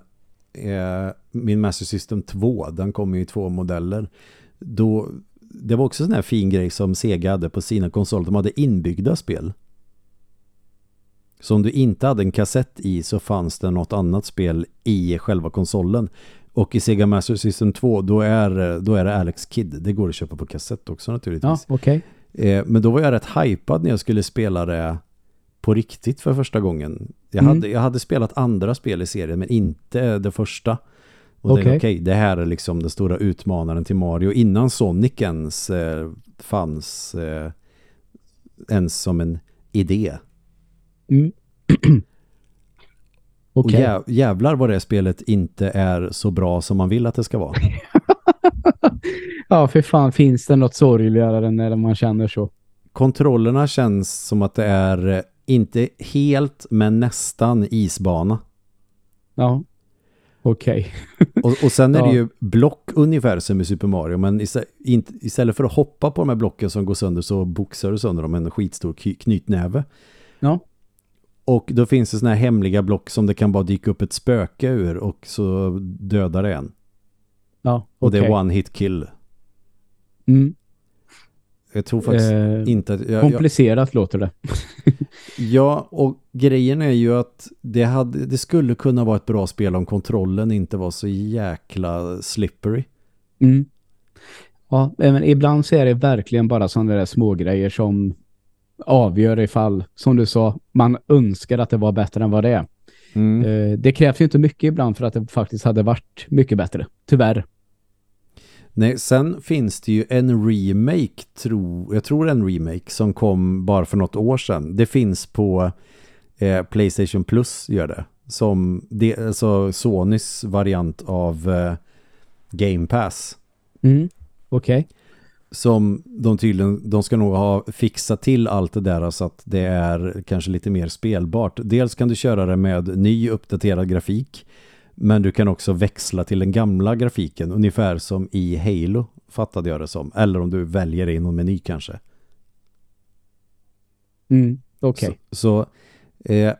eh, min Master System 2, den kommer ju i två modeller. Då, det var också sån här fin grej som Sega hade på sina konsoler. De hade inbyggda spel. Så om du inte hade en kassett i så fanns det något annat spel i själva konsolen. Och i Sega Master System 2 då är, då är det Alex Kidd. Det går att köpa på kassett också naturligtvis. Ja. Okay. Eh, men då var jag rätt hypad när jag skulle spela det på riktigt för första gången. Jag, mm. hade, jag hade spelat andra spel i serien men inte det första. Och okay. det okay, det här är liksom den stora utmanaren till Mario. Innan Sonic ens eh, fanns eh, ens som en idé. Mm. [CLEARS THROAT] Och jäv, jävlar vad det spelet inte är så bra som man vill att det ska vara. [LAUGHS] ja, för fan finns det något sorgligare än när man känner så. Kontrollerna känns som att det är inte helt, men nästan isbana. Ja, okej. Okay. och, och sen är [LAUGHS] ja. det ju block ungefär som i Super Mario, men istället för att hoppa på de här blocken som går sönder så boxar du sönder dem med en skitstor knytnäve. Ja. Och då finns det såna här hemliga block som det kan bara dyka upp ett spöke ur och så dödar det en. Ja, okay. Och det är one hit kill. Mm. Jag tror faktiskt eh, inte att... Jag, komplicerat jag, låter det. [LAUGHS] ja, och grejen är ju att det, hade, det skulle kunna vara ett bra spel om kontrollen inte var så jäkla slippery. Mm. Ja, men ibland så är det verkligen bara sådana där små grejer som avgör ifall, som du sa, man önskar att det var bättre än vad det är. Mm. Eh, det krävs ju inte mycket ibland för att det faktiskt hade varit mycket bättre. Tyvärr. Nej, sen finns det ju en remake, tro, jag tror en remake som kom bara för något år sedan. Det finns på eh, Playstation Plus gör det. Som det, alltså Sonys variant av eh, Game Pass. Mm. Okej. Som de tydligen, de ska nog ha fixat till allt det där så att det är kanske lite mer spelbart. Dels kan du köra det med ny uppdaterad grafik. Men du kan också växla till den gamla grafiken. Ungefär som i Halo fattade jag det som. Eller om du väljer i någon meny kanske. Mm. Okej. Så, så eh,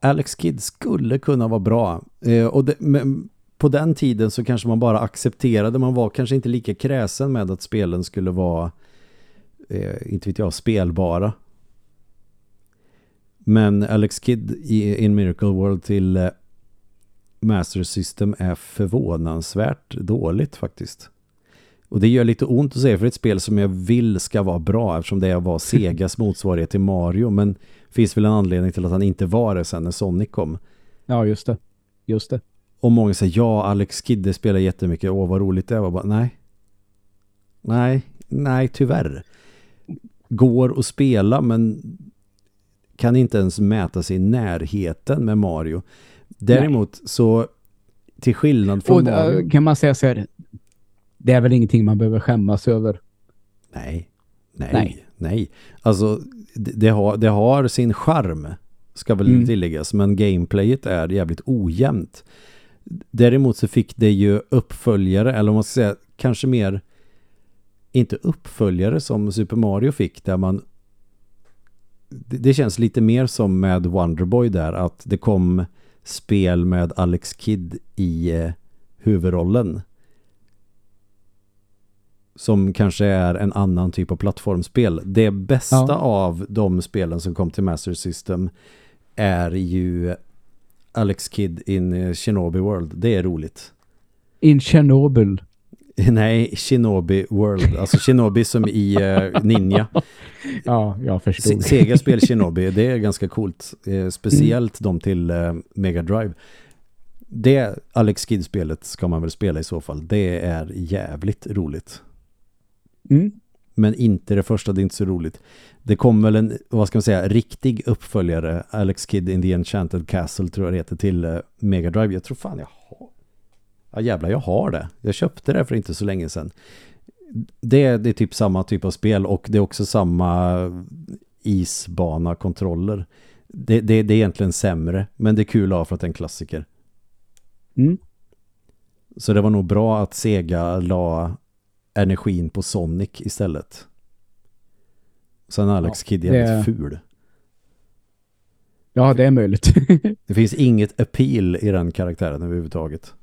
Alex Kidd skulle kunna vara bra. Eh, och det, men på den tiden så kanske man bara accepterade. Man var kanske inte lika kräsen med att spelen skulle vara eh, inte vet jag, spelbara. Men Alex Kidd i In Miracle World till eh, Master System är förvånansvärt dåligt faktiskt. Och det gör lite ont att säga för ett spel som jag vill ska vara bra eftersom det var Segas [LAUGHS] motsvarighet till Mario. Men finns väl en anledning till att han inte var det sen när Sonic kom. Ja, just det. Just det. Och många säger, ja Alex Kidde spelar jättemycket. Åh vad roligt det var. Bara, nej. Nej, nej tyvärr. Går att spela men kan inte ens mäta sig i närheten med Mario. Däremot nej. så till skillnad från Och Mario. kan man säga så här, det är väl ingenting man behöver skämmas över. Nej, nej, Nej. nej. Alltså det, det, har, det har sin charm ska väl Mm. tilläggas. Men gameplayet är jävligt ojämnt. Däremot så fick det ju uppföljare, eller om man ska säga kanske mer inte uppföljare som Super Mario fick där man det, det känns lite mer som med Wonderboy där att det kom spel med Alex Kidd i eh, huvudrollen som kanske är en annan typ av plattformspel. Det bästa Ja. av de spelen som kom till Master System är ju Alex Kidd in eh, Shinobi World. Det är roligt. In Chernobyl. [LAUGHS] Nej, Shinobi World. Alltså Shinobi som i eh, Ninja. [LAUGHS] Ja, jag Se- förstod. Sega spel Shinobi, det är ganska coolt. Eh, speciellt de till eh, Mega Drive. Det Alex Kidd-spelet ska man väl spela i så fall. Det är jävligt roligt. Mm. Men inte det första, det är inte så roligt. Det kom väl en, vad ska man säga, riktig uppföljare. Alex Kidd in the Enchanted Castle tror jag det heter till eh, Mega Drive. Jag tror fan jag har. Ja jävlar, jag har det. Jag köpte det för inte så länge sedan. Det, det är typ samma typ av spel och det är också samma isbana-kontroller. Det, det, det är egentligen sämre, men det är kul att ha för att det är en klassiker. Mm. Så det var nog bra att Sega la energin på Sonic istället. Sen är Alex Ja, Kidd jävligt det- ful. Ja, det är möjligt. [LAUGHS] Det finns inget appeal i den karaktären överhuvudtaget.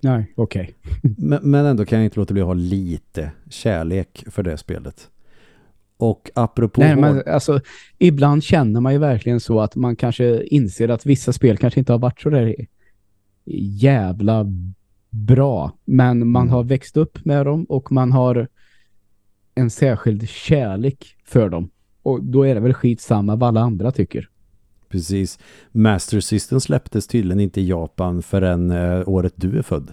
Nej, okej. [LAUGHS] Men, men ändå kan jag inte låta bli att ha lite kärlek för det spelet. Och apropå... Nej, men alltså, ibland känner man ju verkligen så att man kanske inser att vissa spel kanske inte har varit så där jävla bra. Men man Mm. har växt upp med dem och man har en särskild kärlek för dem. Och då är det väl skitsamma vad alla andra tycker. Precis. Master System släpptes tydligen inte i Japan förrän eh, året du är född.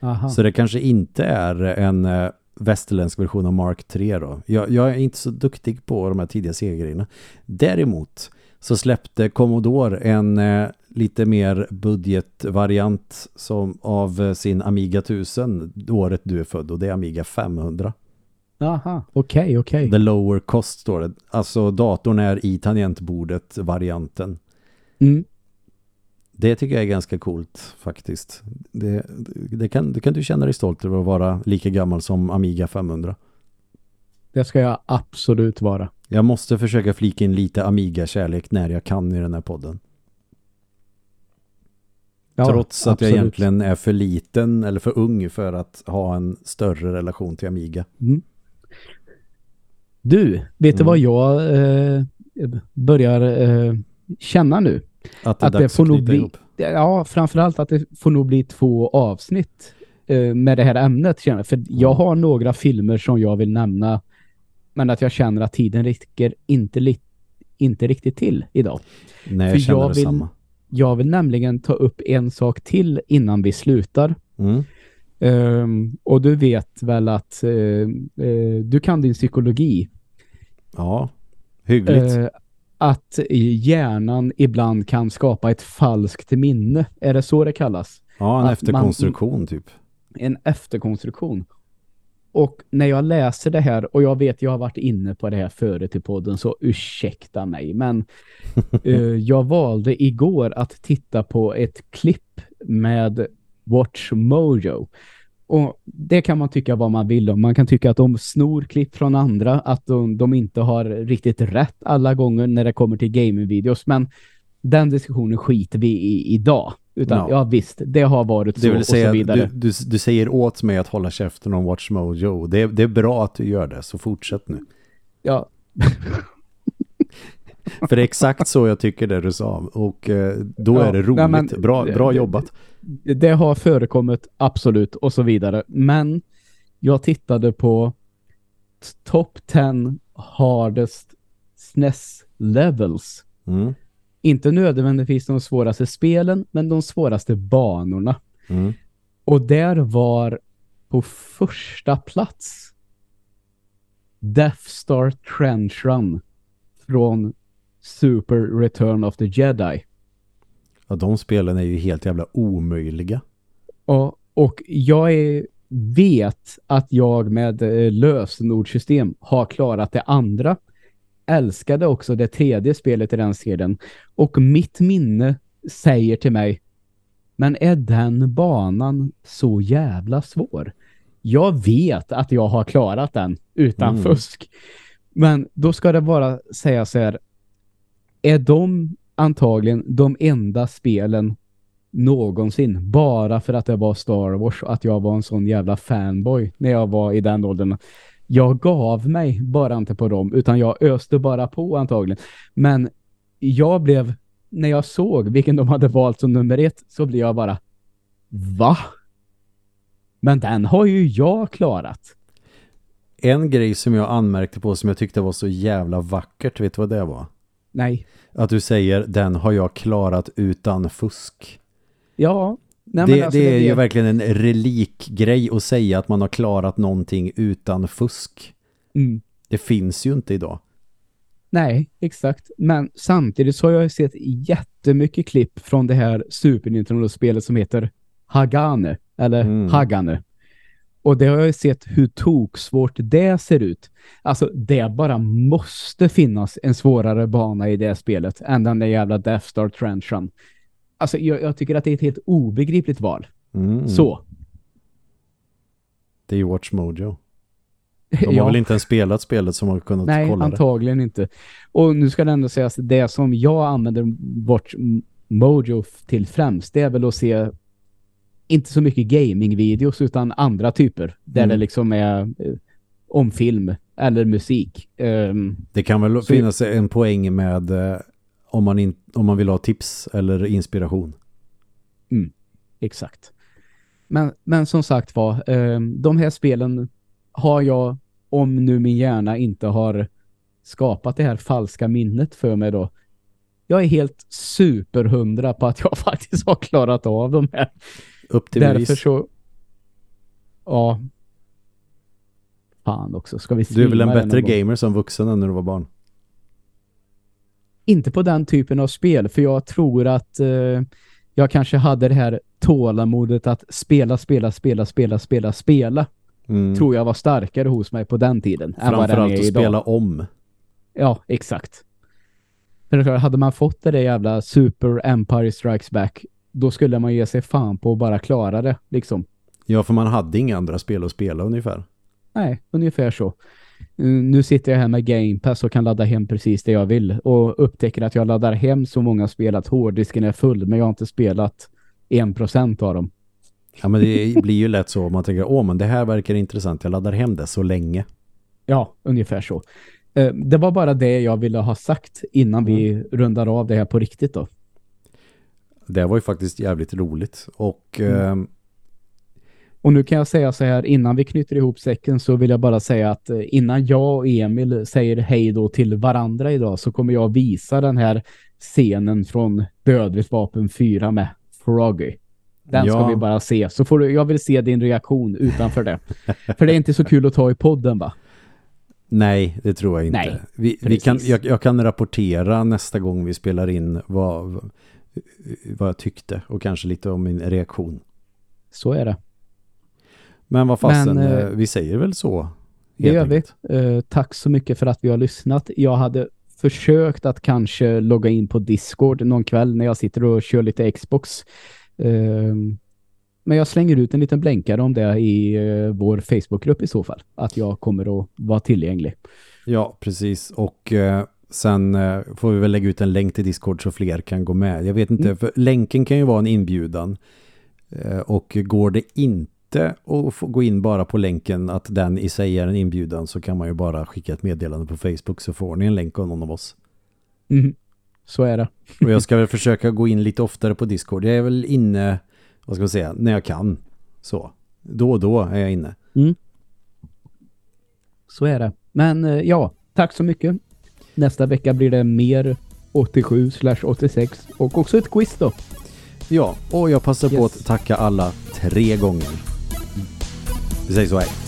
Aha. Så det kanske inte är en eh, västerländsk version av Mark 3 då. Jag, jag är inte så duktig på de här tidiga seriegrejerna. Däremot så släppte Commodore en eh, lite mer budgetvariant som av eh, sin Amiga 1000 året du är född och det är Amiga 500. Aha, okej, okej. The lower cost står det. Alltså datorn är i tangentbordet varianten. Mm. Det tycker jag är ganska coolt faktiskt. Det, det, kan, det kan du känna dig stolt över att vara lika gammal som Amiga 500. Det ska jag absolut vara. Jag måste försöka flika in lite Amiga-kärlek när jag kan i den här podden. Ja, Trots att absolut. jag egentligen är för liten eller för ung för att ha en större relation till Amiga. Mm. Du, vet du Mm. vad jag eh, börjar eh, känna nu? Att det Att det får nog bli- ihop. Ja, framförallt att det får nog bli två avsnitt eh, med det här ämnet. känner jag. För jag Mm. har några filmer som jag vill nämna men att jag känner att tiden räcker inte, li- inte riktigt till idag. Nej, För jag känner jag vill- detsamma. Jag vill nämligen ta upp en sak till innan vi slutar. Mm. Ehm, och du vet väl att eh, eh, du kan din psykologi. Ja, hyggligt. Eh, att hjärnan ibland kan skapa ett falskt minne. Är det så det kallas? ja, en att efterkonstruktion typ. En efterkonstruktion. Och när jag läser det här, och jag vet jag har varit inne på det här förut i podden, så ursäkta mig. Men [LAUGHS] eh, jag valde igår att titta på ett klipp med Watch Mojo. Och det kan man tycka vad man vill om. Man kan tycka att de snor klipp från andra, att de, de inte har riktigt rätt alla gånger när det kommer till gamingvideos. Men den diskussionen skiter vi i idag. Utan Ja. ja, visst, det har varit så och så vidare. du, du, du säger åt mig att hålla käften om Watch Mojo. Det, är- det är bra att du gör det, så fortsätt nu. Ja, [LAUGHS] För det är exakt så jag tycker det du sa. Och eh, då Ja, är det roligt. nej, men- bra, bra jobbat. Det har förekommit absolut och så vidare. Men jag tittade på top 10 hardest SNES levels. Mm. Inte nödvändigtvis de svåraste spelen, men de svåraste banorna. Mm. Och där var på första plats Death Star Trench Run från Super Return of the Jedi. Ja, de spelen är ju helt jävla omöjliga. Ja, och jag är, vet att jag med eh, lösenordssystem har klarat det andra. Älskade också det tredje spelet i den serien. Och mitt minne säger till mig, men är den banan så jävla svår? Jag vet att jag har klarat den utan Mm. fusk. Men då ska det bara säga så här, är de antagligen de enda spelen någonsin bara för att det var Star Wars och att jag var en sån jävla fanboy när jag var i den åldern. Jag gav mig bara inte på dem utan jag öste bara på antagligen. Men jag blev, när jag såg vilken de hade valt som nummer ett så blev jag bara va? Men den har ju jag klarat. En grej som jag anmärkte på som jag tyckte var så jävla vackert, vet du vad det var? Nej. Att du säger, den har jag klarat utan fusk. Ja. Nej, det, alltså, det är ju det- verkligen en relikgrej att säga att man har klarat någonting utan fusk. Mm. Det finns ju inte idag. Nej, exakt. Men samtidigt så har jag ju sett jättemycket klipp från det här Super Nintendo-spelet som heter Hagane, eller Mm. Hagane. Och det har jag ju sett hur toksvårt det ser ut. Alltså, det bara måste finnas en svårare bana i det spelet än den där jävla Death Star Trench Run. Alltså, jag, jag tycker att det är ett helt obegripligt val. Mm. Så. Det är ju Watch Mojo. [LAUGHS] De har väl inte ens spelat spelet som har kunnat Nej, kolla det. antagligen inte. Och nu ska det ändå sägas att det som jag använder Watch Mojo till främst, det är väl att se inte så mycket gamingvideos utan andra typer. Där Mm. det liksom är eh, om film eller musik. Ehm, Det kan väl finnas en poäng med eh, om, man in, om man vill ha tips eller inspiration. exakt. Men, men som sagt var, ehm, de här spelen har jag, om nu min hjärna inte har skapat det här falska minnet för mig då. Jag är helt superhundra på att jag [LAUGHS] faktiskt har klarat av de här. Upp till Därför bevis. så... Ja. Fan också. Ska vi Du är väl en bättre gamer som vuxen än när du var barn? Inte på den typen av spel. För jag tror att eh, jag kanske hade det här tålamodet att spela, spela, spela, spela, spela, spela. Mm. Tror jag var starkare hos mig på den tiden. Framförallt att idag. spela om. Ja, exakt. Hade man fått det där jävla Super Empire Strikes Back då skulle man ge sig fan på att bara klara det, liksom. Ja, för man hade inga andra spel att spela ungefär. Nej, ungefär så. Mm, Nu sitter jag här med Game Pass och kan ladda hem precis det jag vill och upptäcker att jag laddar hem så många spel att hårddisken är full men jag har inte spelat 1% av dem. Ja, men det [LAUGHS] blir ju lätt så om man tänker, åh men det här verkar intressant, jag laddar hem det så länge. Ja, ungefär så. Eh, Det var bara det jag ville ha sagt innan vi rundar av det här på riktigt då. Det var ju faktiskt jävligt roligt. Och Mm. eh, Och nu kan jag säga så här, innan vi knyter ihop säcken så vill jag bara säga att eh, innan jag och Emil säger hej då till varandra idag så kommer jag visa den här scenen från Dödligt vapen 4 med Froggy. Den ska Ja. vi bara se. Så får du, jag vill se din reaktion utanför det. För det är inte så kul att ta i podden va? Nej, det tror jag inte. Nej, vi, vi kan, jag, jag kan rapportera nästa gång vi spelar in vad, vad jag tyckte och kanske lite om min reaktion. Så är det. Men vad fasen, eh, eh, vi säger väl så. Vi. enkelt. Eh, tack så mycket för att vi har lyssnat. Jag hade försökt att kanske logga in på Discord någon kväll när jag sitter och kör lite Xbox. Eh, men jag slänger ut en liten blänkare om det i eh, vår Facebookgrupp i så fall. Att jag kommer att vara tillgänglig. Ja, precis. Och eh, sen eh, får vi väl lägga ut en länk till Discord så fler kan gå med. Jag vet inte, Mm. för länken kan ju vara en inbjudan. Eh, och går det inte att få gå in bara på länken att den i sig är en inbjudan så kan man ju bara skicka ett meddelande på Facebook så får ni en länk av någon av oss. Mhm. Så är det. Och jag ska väl försöka gå in lite oftare på Discord. Jag är väl inne, vad ska man säga, när jag kan. Så. Då och då är jag inne. Så är det. Men eh, ja, tack så mycket. Nästa vecka blir det mer 87 86 och också ett quiz då. Ja, och jag passar på Yes. att tacka alla tre gånger. Vi säger så här.